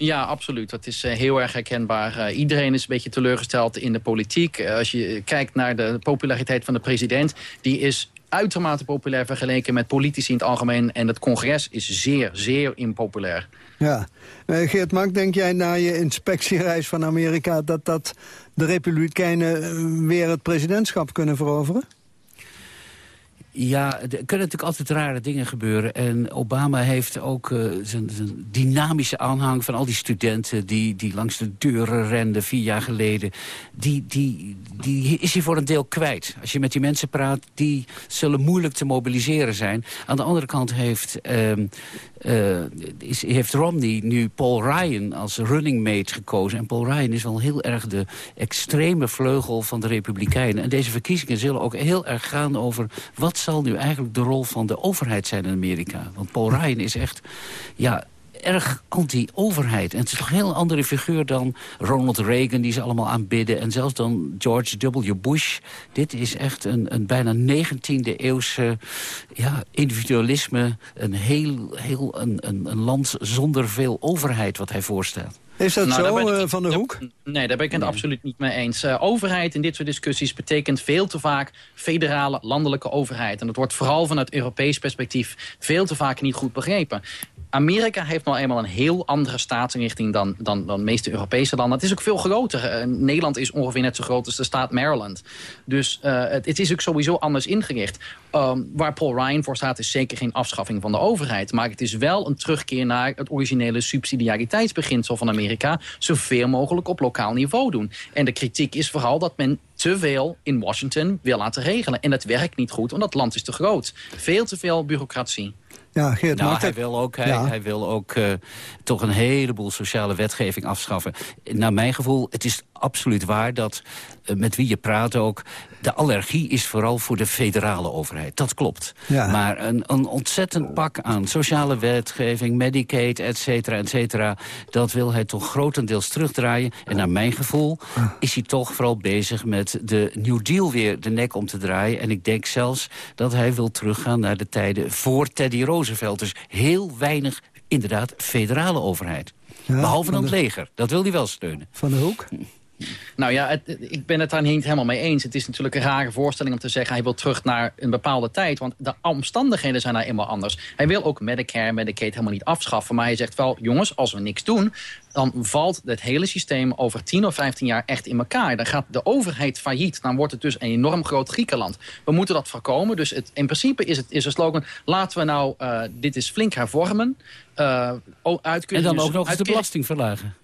Ja, absoluut. Dat is eh, heel erg herkenbaar. Eh, iedereen is een beetje teleurgesteld in de politiek. Eh, als je kijkt naar de populariteit van de president... die is uitermate populair vergeleken met politici in het algemeen. En het congres is zeer, zeer impopulair. Ja. Geert Mak, denk jij na je inspectiereis van Amerika... dat, dat de Republikeinen weer het presidentschap kunnen veroveren? Ja, er kunnen natuurlijk altijd rare dingen gebeuren. En Obama heeft ook eh, zijn, zijn dynamische aanhang van al die studenten... Die, die langs de deuren renden vier jaar geleden. Die, die, die is hij voor een deel kwijt. Als je met die mensen praat, die zullen moeilijk te mobiliseren zijn. Aan de andere kant heeft... ehm, eh, is, heeft Romney nu Paul Ryan als running mate gekozen. En Paul Ryan is wel heel erg de extreme vleugel van de Republikeinen. En deze verkiezingen zullen ook heel erg gaan over... wat zal nu eigenlijk de rol van de overheid zijn in Amerika? Want Paul Ryan is echt... ja erg anti-overheid. En het is toch een heel andere figuur dan Ronald Reagan... die ze allemaal aanbidden. En zelfs dan George W. Bush. Dit is echt een, een bijna 19e eeuwse ja, individualisme. Een heel, heel een, een, een land zonder veel overheid wat hij voorstelt. Is dat Nou, zo, ik- eh, Van der Hoek? Nee, daar ben ik het absoluut niet mee eens. Eh, overheid in dit soort discussies betekent veel te vaak federale landelijke overheid. En dat wordt vooral vanuit Europees perspectief veel te vaak niet goed begrepen. Amerika heeft nou eenmaal een heel andere staatsinrichting dan, dan, dan de meeste Europese landen. Het is ook veel groter. Eh, Nederland is ongeveer net zo groot als de staat Maryland. Dus eh, het, het is ook sowieso anders ingericht. Um, waar Paul Ryan voor staat is zeker geen afschaffing van de overheid. Maar het is wel een terugkeer naar het originele subsidiariteitsbeginsel van Amerika. Zoveel mogelijk op lokaal niveau doen. En de kritiek is vooral dat men te veel in Washington wil laten regelen. En dat werkt niet goed, want dat land is te groot. Veel te veel bureaucratie. Ja, Geert, Nou, hij wil ook, hij, Ja. hij wil ook eh, toch een heleboel sociale wetgeving afschaffen. Naar mijn gevoel, het is absoluut waar dat eh, met wie je praat ook... de allergie is vooral voor de federale overheid. Dat klopt. Ja. Maar een, een ontzettend pak aan sociale wetgeving, Medicaid, et cetera, et cetera... dat wil hij toch grotendeels terugdraaien. En naar mijn gevoel is hij toch vooral bezig met de New Deal weer de nek om te draaien. En ik denk zelfs dat hij wil teruggaan naar de tijden voor Teddy Roosevelt. Dus heel weinig, inderdaad, federale overheid. Behalve dan het leger. Dat wil hij wel steunen. Van de Hoek? Nou ja, ik ben het daar niet helemaal mee eens. Het is natuurlijk een rare voorstelling om te zeggen... hij wil terug naar een bepaalde tijd. Want de omstandigheden zijn daar helemaal anders. Hij wil ook Medicare, Medicaid helemaal niet afschaffen. Maar hij zegt wel, jongens, als we niks doen... dan valt het hele systeem over 10 of 15 jaar echt in elkaar. Dan gaat de overheid failliet. Dan wordt het dus een enorm groot Griekenland. We moeten dat voorkomen. Dus het, in principe is het is een slogan... laten we nou eh, dit is flink hervormen... Uh, En dan ook nog eens de belasting verlagen.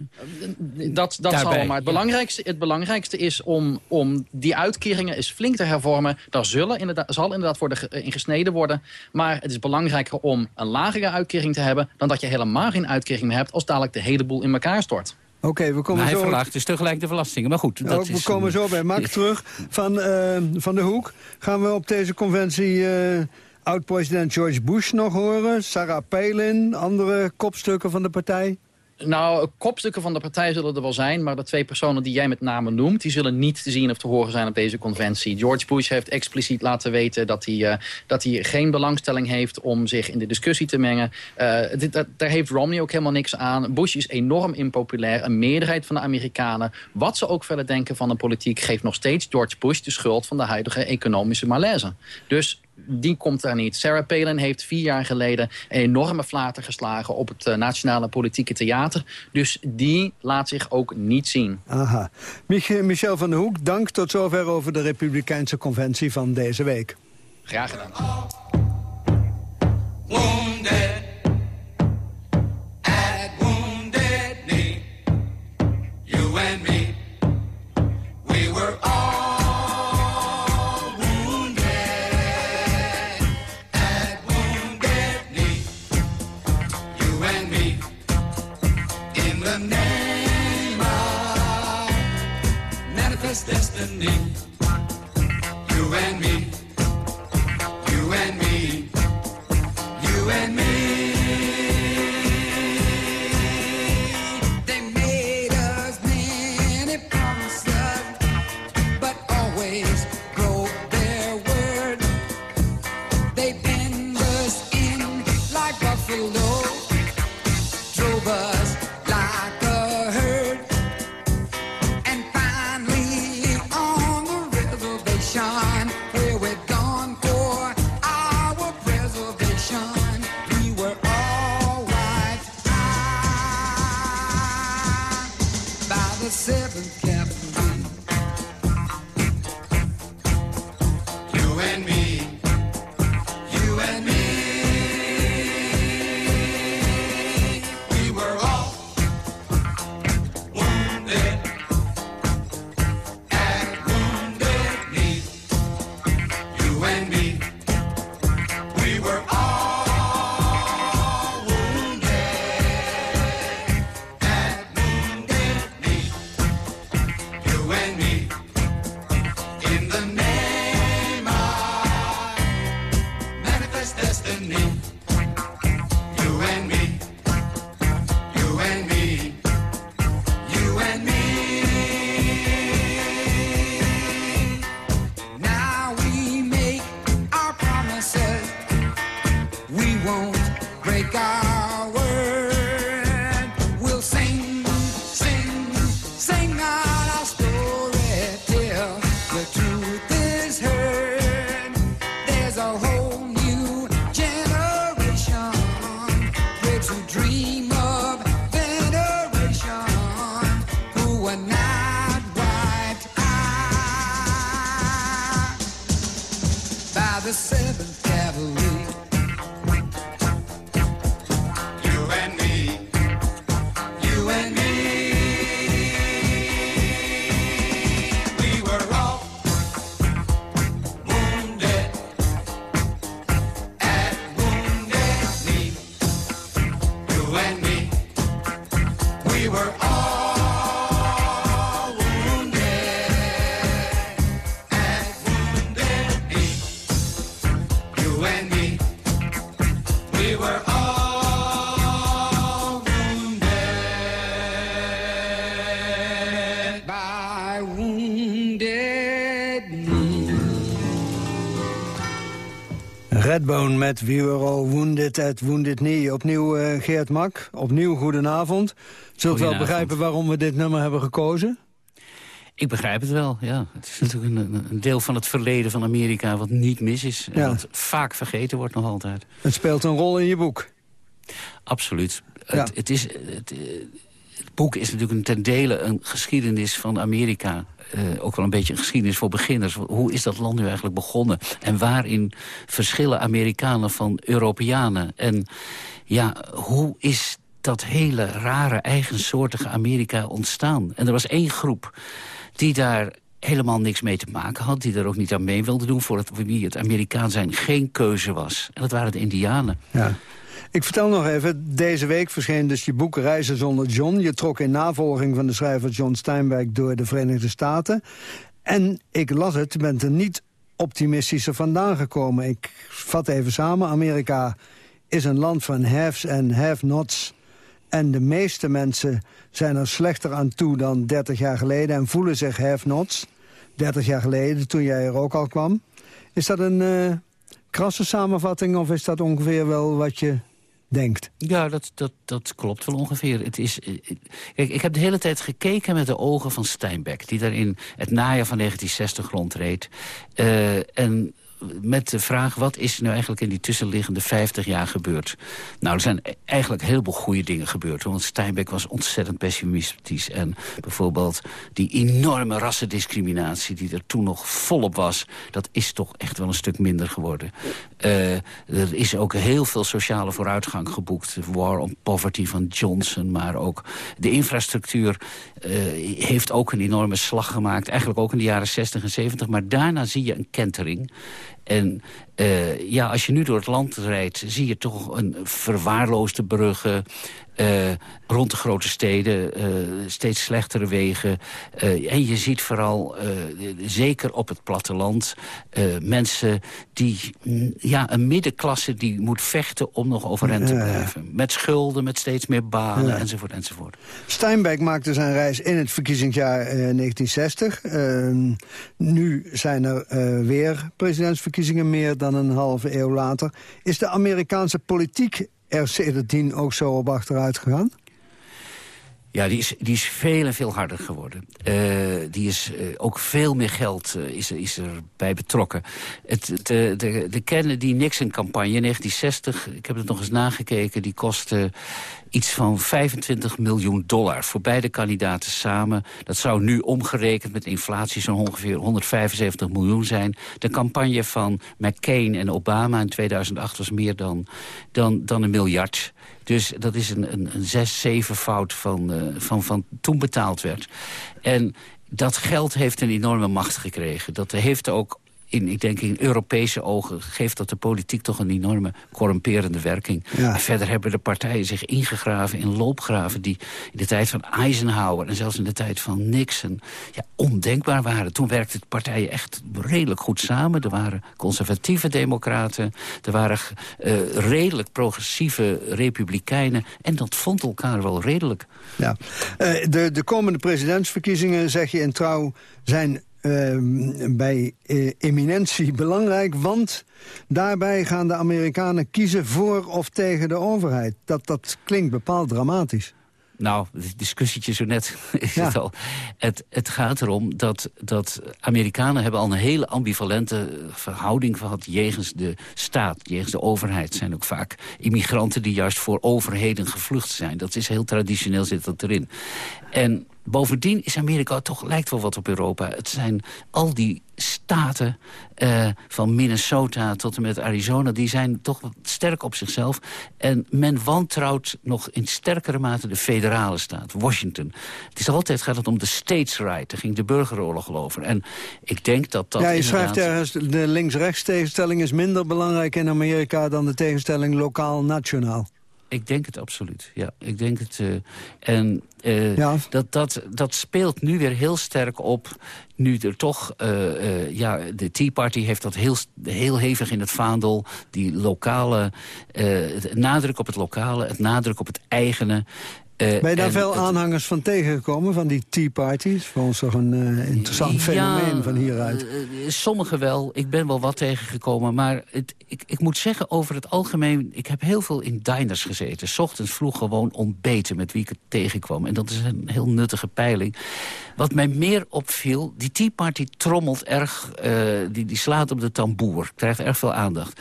Dat, dat zal Daarbij, maar het ja. belangrijkste, het belangrijkste is om, om die uitkeringen is flink te hervormen. Daar zullen inderdaad, zal inderdaad worden ge- in gesneden worden. Maar het is belangrijker om een lagere uitkering te hebben... dan dat je helemaal geen uitkering meer hebt... als dadelijk de hele boel in elkaar stort. Oké, we Maar komen hij zo... verlaagt dus tegelijk de belastingen. Maar goed, dat Ook, we is komen zo bij Mark terug. Van, eh, van de Hoek gaan we op deze conventie eh, oud-president George Bush nog horen. Sarah Palin, andere kopstukken van de partij. Nou, kopstukken van de partij zullen er wel zijn... maar de twee personen die jij met name noemt... die zullen niet te zien of te horen zijn op deze conventie. George Bush heeft expliciet laten weten dat hij, eh, dat hij geen belangstelling heeft... om zich in de discussie te mengen. Eh, dat, daar heeft Romney ook helemaal niks aan. Bush is enorm impopulair. Een meerderheid van de Amerikanen, wat ze ook verder denken van de politiek... geeft nog steeds George Bush de schuld van de huidige economische malaise. Dus die komt daar niet. Sarah Palin heeft vier jaar geleden een enorme flater geslagen op het eh, nationale politieke theater. Dus die laat zich ook niet zien. Aha. Mich- Michel van der Hoek, dank tot zover over de Republikeinse conventie van deze week. Graag gedaan. The name of manifest destiny. You and me, Met We Were All Wounded at Wounded Knee. Opnieuw eh, Geert Mak, opnieuw goedenavond. Zult wel Goedenavond. begrijpen waarom we dit nummer hebben gekozen? Ik begrijp het wel, ja. Het is natuurlijk een, een deel van het verleden van Amerika wat niet mis is. En Ja. wat vaak vergeten wordt nog altijd. Het speelt een rol in je boek. Absoluut. Ja. Het, het, is, het, eh, het boek is natuurlijk ten dele een geschiedenis van Amerika. Eh, ook wel een beetje een geschiedenis voor beginners. Hoe is dat land nu eigenlijk begonnen? En waarin verschillen Amerikanen van Europeanen? En ja, hoe is dat hele rare, eigensoortige Amerika ontstaan? En er was één groep die daar helemaal niks mee te maken had... die er ook niet aan mee wilde doen... voor het, wie het Amerikaan zijn geen keuze was. En dat waren de Indianen. Ja. Ik vertel nog even, deze week verscheen dus je boek Reizen zonder John. Je trok in navolging van de schrijver John Steinbeck door de Verenigde Staten. En ik las het, je bent er niet optimistischer vandaan gekomen. Ik vat even samen, Amerika is een land van haves en have-nots... En de meeste mensen zijn er slechter aan toe dan 30 jaar geleden... en voelen zich have-nots. 30 jaar geleden, toen jij er ook al kwam. Is dat een eh, krasse samenvatting of is dat ongeveer wel wat je denkt? Ja, dat, dat, dat klopt wel ongeveer. Het is, eh, eh, kijk, ik heb de hele tijd gekeken met de ogen van Steinbeck... die daar in het najaar van 1960 rondreed. Eh, en met de vraag, wat is er nou eigenlijk in die tussenliggende 50 jaar gebeurd? Nou, er zijn eigenlijk een heleboel goede dingen gebeurd. Want Steinbeck was ontzettend pessimistisch. En bijvoorbeeld die enorme rassendiscriminatie die er toen nog volop was... dat is toch echt wel een stuk minder geworden. Eh, er is ook heel veel sociale vooruitgang geboekt. De War on Poverty van Johnson, maar ook de infrastructuur... eh, heeft ook een enorme slag gemaakt. Eigenlijk ook in de jaren 60 en 70. Maar daarna zie je een kentering. En eh, ja, als je nu door het land rijdt, zie je toch een verwaarloosde bruggen. eh, rond de grote steden, eh, steeds slechtere wegen. En je ziet vooral, zeker op het platteland... mensen die, mm, ja, een middenklasse die moet vechten om nog overeind te blijven. Met schulden, met steeds meer banen, enzovoort, enzovoort. Steinbeck maakte zijn reis in het verkiezingsjaar eh, 1960. Ehm, nu zijn er weer presidentsverkiezingen meer dan een halve eeuw later. Is de Amerikaanse politiek er sedertdien ook zo op achteruit gegaan? Ja, die is, die is veel en veel harder geworden. Eh, die is eh, ook veel meer geld eh, is, is erbij betrokken. Het, de, de, Kennedy-Nixon-campagne in 1960, ik heb het nog eens nagekeken... die kostte iets van 25 miljoen dollar voor beide kandidaten samen. Dat zou nu omgerekend met inflatie zo'n ongeveer 175 miljoen zijn. De campagne van McCain en Obama in 2008 was meer dan, dan, dan een miljard. Dus dat is een, een, een zes, fout van, eh, van, van toen betaald werd. En dat geld heeft een enorme macht gekregen. Dat heeft ook, in, ik denk in Europese ogen... geeft dat de politiek toch een enorme corrumperende werking. Ja. En verder hebben de partijen zich ingegraven in loopgraven... die in de tijd van Eisenhower en zelfs in de tijd van Nixon... Ja, ondenkbaar waren. Toen werkten de partijen echt redelijk goed samen. Er waren conservatieve democraten. Er waren eh, redelijk progressieve republikeinen. En dat vond elkaar wel redelijk. Ja. Eh, de, de komende presidentsverkiezingen, zeg je in Trouw, zijn bij eh, eminentie belangrijk. Want daarbij gaan de Amerikanen kiezen voor of tegen de overheid. Dat, dat klinkt bepaald dramatisch. Nou, het discussietje zo net is het al. Het, het gaat erom dat, dat Amerikanen hebben al een hele ambivalente verhouding gehad... jegens de staat, jegens de overheid. Zijn ook vaak immigranten die juist voor overheden gevlucht zijn. Dat is heel traditioneel, zit dat erin. En bovendien is Amerika toch, lijkt wel wat op Europa. Het zijn al die staten, eh, van Minnesota tot en met Arizona... die zijn toch sterk op zichzelf. En men wantrouwt nog in sterkere mate de federale staat, Washington. Het is altijd gaat het om de states right. Daar ging de burgeroorlog over. En ik denk dat dat ja, je inderdaad- schrijft ergens, de links-rechts tegenstelling is minder belangrijk in Amerika... dan de tegenstelling lokaal-nationaal. Ik denk het absoluut, ja. Ik denk het. eh, en eh, dat, dat, dat speelt nu weer heel sterk op. Nu er toch, eh, ja, de Tea Party heeft dat heel, heel hevig in het vaandel. Die lokale, het nadruk op het lokale, het nadruk op het eigene. Eh, Ben je daar veel het- aanhangers van tegengekomen, van die Tea Parties? Voor ons toch een eh, interessant fenomeen van hieruit. eh, Sommigen wel. Ik ben wel wat tegengekomen. Maar het, ik, ik moet zeggen, over het algemeen... Ik heb heel veel in diners gezeten. 's ochtends vroeg gewoon ontbeten met wie ik het tegenkwam. En dat is een heel nuttige peiling. Wat mij meer opviel, die Tea Party trommelt erg... die, die slaat op de tamboer. Krijgt erg veel aandacht.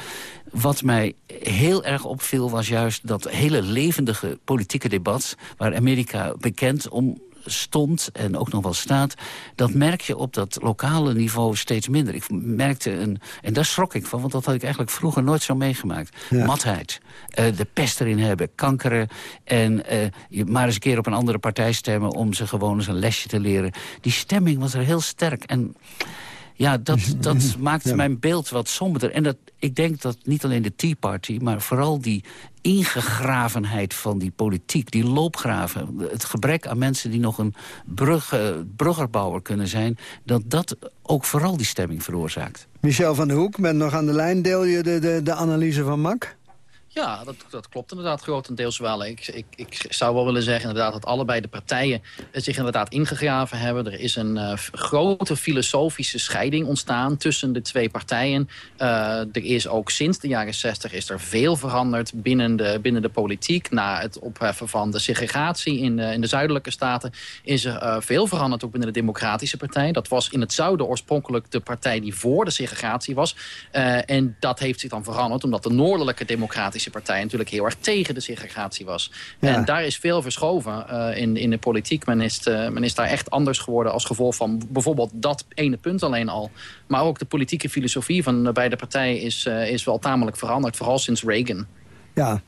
Wat mij heel erg opviel was juist dat hele levendige politieke debat... waar Amerika bekend om stond en ook nog wel staat... dat merk je op dat lokale niveau steeds minder. Ik merkte een... En daar schrok ik van, want dat had ik eigenlijk vroeger nooit zo meegemaakt. Ja. Matheid, eh, de pest erin hebben, kankeren... en eh, maar eens een keer op een andere partij stemmen... om ze gewoon eens een lesje te leren. Die stemming was er heel sterk. En Ja, dat, dat maakt mijn beeld wat somberder. En dat, ik denk dat niet alleen de Tea Party... maar vooral die ingegravenheid van die politiek, die loopgraven... het gebrek aan mensen die nog een brug, eh, bruggerbouwer kunnen zijn... dat dat ook vooral die stemming veroorzaakt. Michel van der Hoek, bent nog aan de lijn. Deel je de, de, de analyse van Mak? Ja, dat, dat klopt inderdaad grotendeels wel. Ik, ik, ik zou wel willen zeggen inderdaad dat allebei de partijen zich inderdaad ingegraven hebben. Er is een eh, grote filosofische scheiding ontstaan tussen de twee partijen. Eh, er is ook sinds de jaren 60 is er veel veranderd binnen de, binnen de politiek. Na het opheffen van de segregatie in in de zuidelijke staten is er eh, veel veranderd ook binnen de Democratische Partij. Dat was in het zuiden oorspronkelijk de partij die voor de segregatie was. En dat heeft zich dan veranderd omdat de noordelijke Democratische Partij natuurlijk heel erg tegen de segregatie was. Ja. En daar is veel verschoven eh, in, in de politiek. Men is, eh, men is daar echt anders geworden als gevolg van bijvoorbeeld dat ene punt alleen al. Maar ook de politieke filosofie van de beide partijen is, eh, is wel tamelijk veranderd. Vooral sinds Reagan. Ja.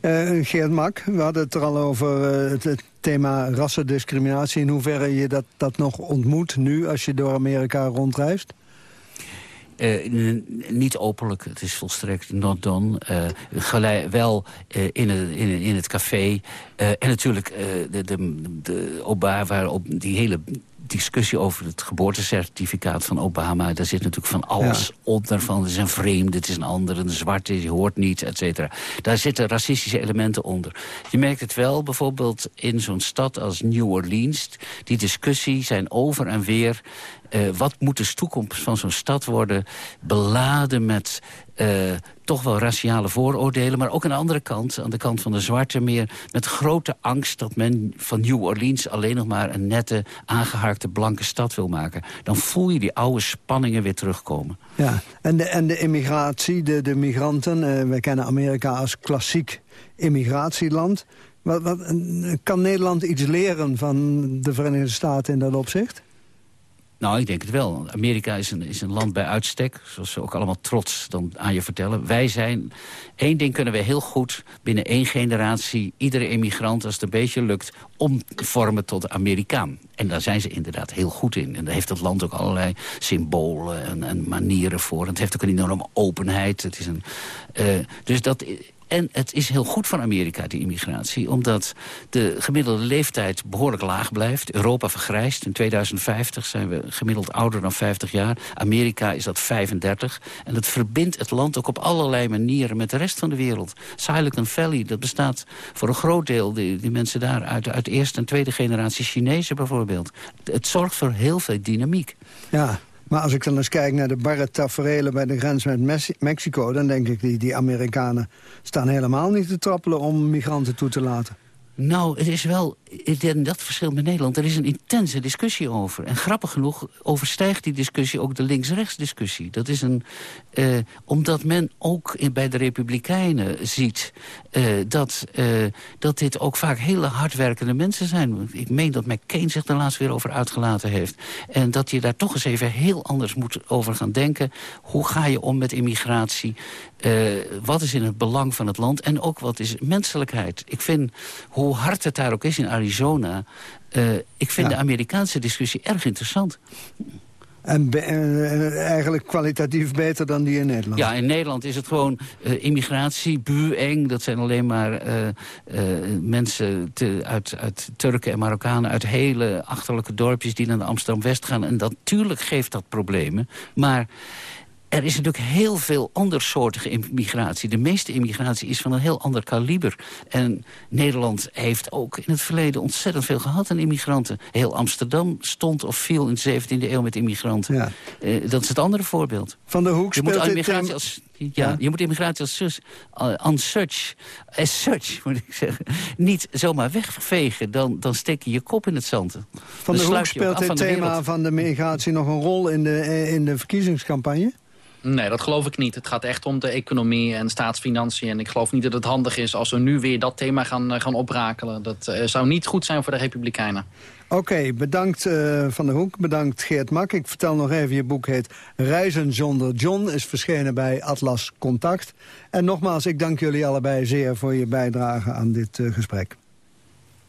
Eh, Geert Mak, we hadden het er al over het, het thema rassendiscriminatie. In hoeverre je dat, dat nog ontmoet nu als je door Amerika rondreist? Eh, niet openlijk, het is volstrekt not done. Gelijk, wel eh, in, het, in, in het café. En natuurlijk de, de, de die hele discussie over het geboortecertificaat van Obama... daar zit natuurlijk van alles Ja. onder. Van, het is een vreemde, het is een andere, een zwarte, die hoort niet, et cetera. Daar zitten racistische elementen onder. Je merkt het wel bijvoorbeeld in zo'n stad als New Orleans. Die discussie zijn over en weer... eh, wat moet de toekomst van zo'n stad worden? Beladen met eh, toch wel raciale vooroordelen... maar ook aan de andere kant, aan de kant van de zwarte meer... met grote angst dat men van New Orleans... alleen nog maar een nette, aangeharkte, blanke stad wil maken. Dan voel je die oude spanningen weer terugkomen. Ja, en de, en de immigratie, de, de migranten. eh, we kennen Amerika als klassiek immigratieland. Wat, wat, kan Nederland iets leren van de Verenigde Staten in dat opzicht? Nou, ik denk het wel. Amerika is een, is een land bij uitstek, zoals ze ook allemaal trots dan aan je vertellen. Wij zijn, één ding kunnen we heel goed binnen één generatie... iedere immigrant, als het een beetje lukt, omvormen tot Amerikaan. En daar zijn ze inderdaad heel goed in. En daar heeft het land ook allerlei symbolen en, en manieren voor. Het heeft ook een enorme openheid. Het is een, eh, dus dat... En het is heel goed voor Amerika, die immigratie. Omdat de gemiddelde leeftijd behoorlijk laag blijft. Europa vergrijst. In 2050 zijn we gemiddeld ouder dan 50 jaar. Amerika is dat 35. En dat verbindt het land ook op allerlei manieren met de rest van de wereld. Silicon Valley, dat bestaat voor een groot deel... die, die mensen daar uit, uit eerste en tweede generatie Chinezen bijvoorbeeld. Het zorgt voor heel veel dynamiek. Ja, maar als ik dan eens kijk naar de barre taferelen bij de grens met Mexico... dan denk ik, die, die Amerikanen staan helemaal niet te trappelen om migranten toe te laten. Nou, het is wel, denk dat verschil met Nederland. Er is een intense discussie over. En grappig genoeg overstijgt die discussie ook de links-rechts discussie. Dat is een, eh, omdat men ook bij de Republikeinen ziet... eh, dat, eh, dat dit ook vaak hele hardwerkende mensen zijn. Ik meen dat McCain zich er laatst weer over uitgelaten heeft. En dat je daar toch eens even heel anders moet over gaan denken. Hoe ga je om met immigratie? Eh, wat is in het belang van het land? En ook wat is menselijkheid? Ik vind, hoe hard het daar ook is in Arizona... eh, ik vind de Amerikaanse discussie erg interessant. En eh, eigenlijk kwalitatief beter dan die in Nederland. Ja, in Nederland is het gewoon eh, immigratie, bueng. Dat zijn alleen maar mensen te- uit, uit Turken en Marokkanen... uit hele achterlijke dorpjes die naar Amsterdam-West gaan. En natuurlijk geeft dat problemen. Maar er is natuurlijk heel veel andersoortige immigratie. De meeste immigratie is van een heel ander kaliber. En Nederland heeft ook in het verleden ontzettend veel gehad aan immigranten. Heel Amsterdam stond of viel in de 17e eeuw met immigranten. Eh, dat is het andere voorbeeld. Van de Hoek je moet immigratie als ja, Ja. je moet immigratie als sus, on such, as such, moet ik zeggen, niet zomaar wegvegen. Dan, dan steek je je kop in het zand. Van de Hoek speelt de thema van de migratie nog een rol in de, eh, in de verkiezingscampagne? Nee, dat geloof ik niet. Het gaat echt om de economie en staatsfinanciën. En ik geloof niet dat het handig is als we nu weer dat thema gaan, eh, gaan oprakelen. Dat eh, zou niet goed zijn voor de Republikeinen. Oké, bedankt eh, Van der Hoek, bedankt Geert Mak. Ik vertel nog even, je boek heet Reizen zonder John... is verschenen bij Atlas Contact. En nogmaals, ik dank jullie allebei zeer voor je bijdrage aan dit eh, gesprek.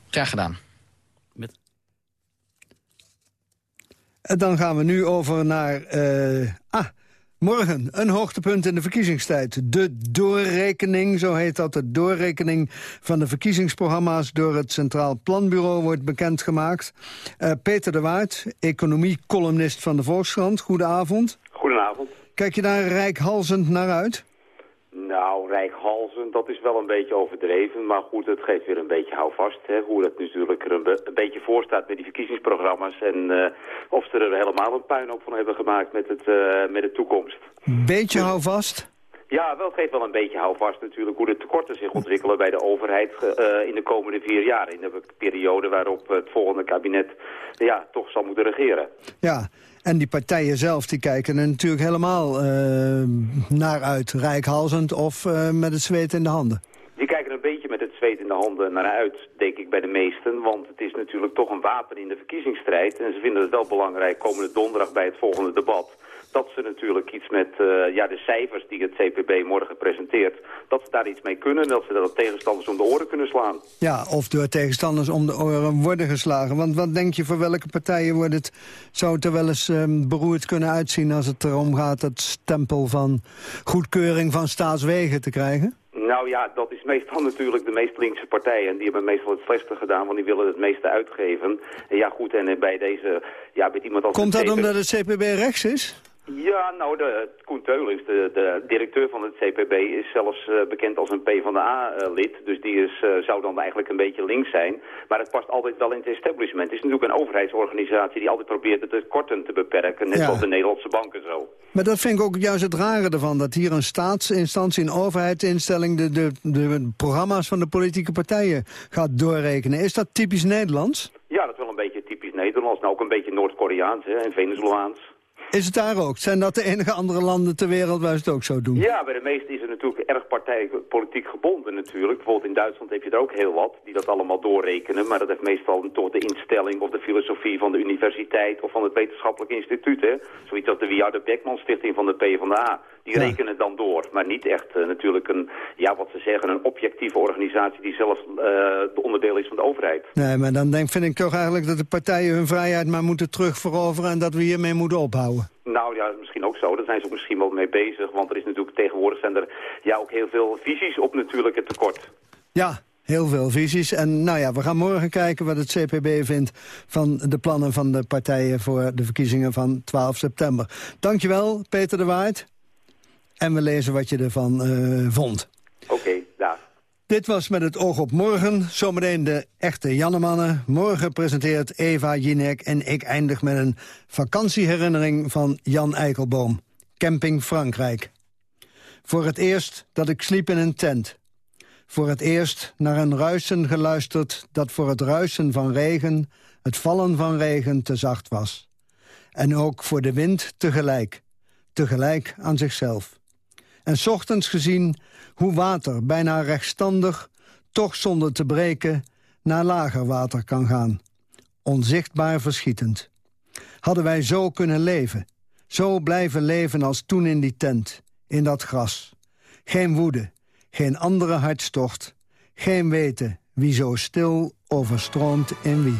Graag gedaan. En dan gaan we nu over naar... eh, ah, morgen een hoogtepunt in de verkiezingstijd. De doorrekening, zo heet dat. De doorrekening van de verkiezingsprogramma's... door het Centraal Planbureau wordt bekendgemaakt. Eh, Peter de Waard, economie-columnist van de Volkskrant. Goedenavond. Goedenavond. Kijk je daar rijkhalzend naar uit? Nou, rijkhalzen, dat is wel een beetje overdreven. Maar goed, het geeft weer een beetje houvast. Hè, hoe dat natuurlijk er een, be- een beetje voor staat met die verkiezingsprogramma's. En eh, of ze er helemaal een puinhoop van hebben gemaakt met, het, eh, met de toekomst. Beetje houvast. Ja, wel, geeft wel een beetje houvast natuurlijk hoe de tekorten zich ontwikkelen bij de overheid eh, in de komende vier jaar. In de periode waarop het volgende kabinet ja, toch zal moeten regeren. Ja, en die partijen zelf die kijken er natuurlijk helemaal eh, naar uit. Rijkhalzend of eh, met het zweet in de handen. Die kijken een beetje met het zweet in de handen naar uit, denk ik, bij de meesten. Want het is natuurlijk toch een wapen in de verkiezingsstrijd. En ze vinden het wel belangrijk komende donderdag bij het volgende debat... dat ze natuurlijk iets met eh, ja, de cijfers die het CPB morgen presenteert... dat ze daar iets mee kunnen en dat ze dat tegenstanders om de oren kunnen slaan. Ja, of door tegenstanders om de oren worden geslagen. Want wat denk je, voor welke partijen wordt het, zou het er wel eens ehm, beroerd kunnen uitzien... als het erom gaat het stempel van goedkeuring van staatswegen te krijgen? Nou ja, dat is meestal natuurlijk de meest linkse partijen. En die hebben meestal het slechtste gedaan, want die willen het meeste uitgeven. En ja goed, en bij deze, ja, met iemand als... Komt dat CPB omdat het CPB rechts is? Ja, nou, de, Koen Teulings, de, de directeur van het CPB, is zelfs eh, bekend als een PvdA-lid. dus die is, eh, zou dan eigenlijk een beetje links zijn. Maar het past altijd wel in het establishment. Het is natuurlijk een overheidsorganisatie die altijd probeert de tekorten te beperken. Net Ja. zoals de Nederlandse banken zo. Maar dat vind ik ook juist het rare ervan. Dat hier een staatsinstantie, een overheidsinstelling... De, de, de programma's van de politieke partijen gaat doorrekenen. Is dat typisch Nederlands? Ja, dat is wel een beetje typisch Nederlands. Nou, ook een beetje Noord-Koreaans en Venezolaans. Is het daar ook? Zijn dat de enige andere landen ter wereld waar ze het ook zo doen? Ja, bij de meesten is het natuurlijk erg partijpolitiek gebonden natuurlijk. Bijvoorbeeld in Duitsland heb je er ook heel wat die dat allemaal doorrekenen. Maar dat heeft meestal toch de instelling of de filosofie van de universiteit of van het wetenschappelijk instituut. Hè? Zoiets als de Wiarde Beckman Stichting van de PvdA. Die Ja. rekenen dan door. Maar niet echt eh, natuurlijk een, ja wat ze zeggen, een objectieve organisatie die zelf eh, de onderdeel is van de overheid. Nee, maar dan denk, vind ik toch eigenlijk dat de partijen hun vrijheid maar moeten terugveroveren... en dat we hiermee moeten ophouden. Nou ja, misschien ook zo. Daar zijn ze ook misschien wel mee bezig. Want er is natuurlijk tegenwoordig zijn er ja, ook heel veel visies op natuurlijk het tekort. Ja, heel veel visies. En nou ja, we gaan morgen kijken wat het CPB vindt... van de plannen van de partijen voor de verkiezingen van 12 september. Dankjewel, Peter de Waard. En we lezen wat je ervan eh, vond. Oké, daar. Dit was met het oog op morgen. Zometeen de echte Jannemannen. Morgen presenteert Eva Jinek en ik eindig met een vakantieherinnering van Jan Eikelboom. Camping Frankrijk. Voor het eerst dat ik sliep in een tent. Voor het eerst naar een ruisen geluisterd dat voor het ruisen van regen, het vallen van regen te zacht was. En ook voor de wind tegelijk. Tegelijk aan zichzelf. En 's ochtends gezien hoe water bijna rechtstandig, toch zonder te breken, naar lager water kan gaan. Onzichtbaar verschietend. Hadden wij zo kunnen leven, zo blijven leven als toen in die tent, in dat gras. Geen woede, geen andere hartstocht, geen weten wie zo stil overstroomt in wie.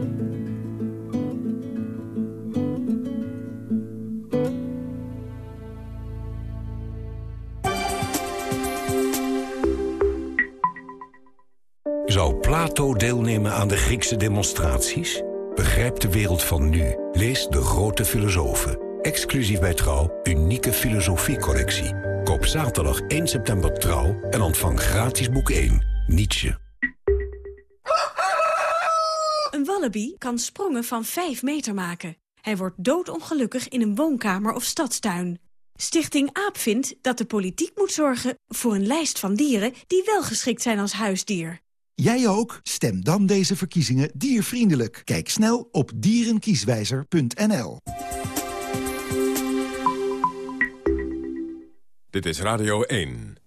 Plato deelnemen aan de Griekse demonstraties? Begrijp de wereld van nu. Lees De Grote Filosofen. Exclusief bij Trouw, unieke filosofiecollectie. Koop zaterdag 1 september Trouw en ontvang gratis boek 1, Nietzsche. Een wallaby kan sprongen van 5 meter maken. Hij wordt doodongelukkig in een woonkamer of stadstuin. Stichting AAP vindt dat de politiek moet zorgen voor een lijst van dieren... die wel geschikt zijn als huisdier. Jij ook? Stem dan deze verkiezingen diervriendelijk. Kijk snel op dierenkieswijzer.nl. Dit is Radio 1.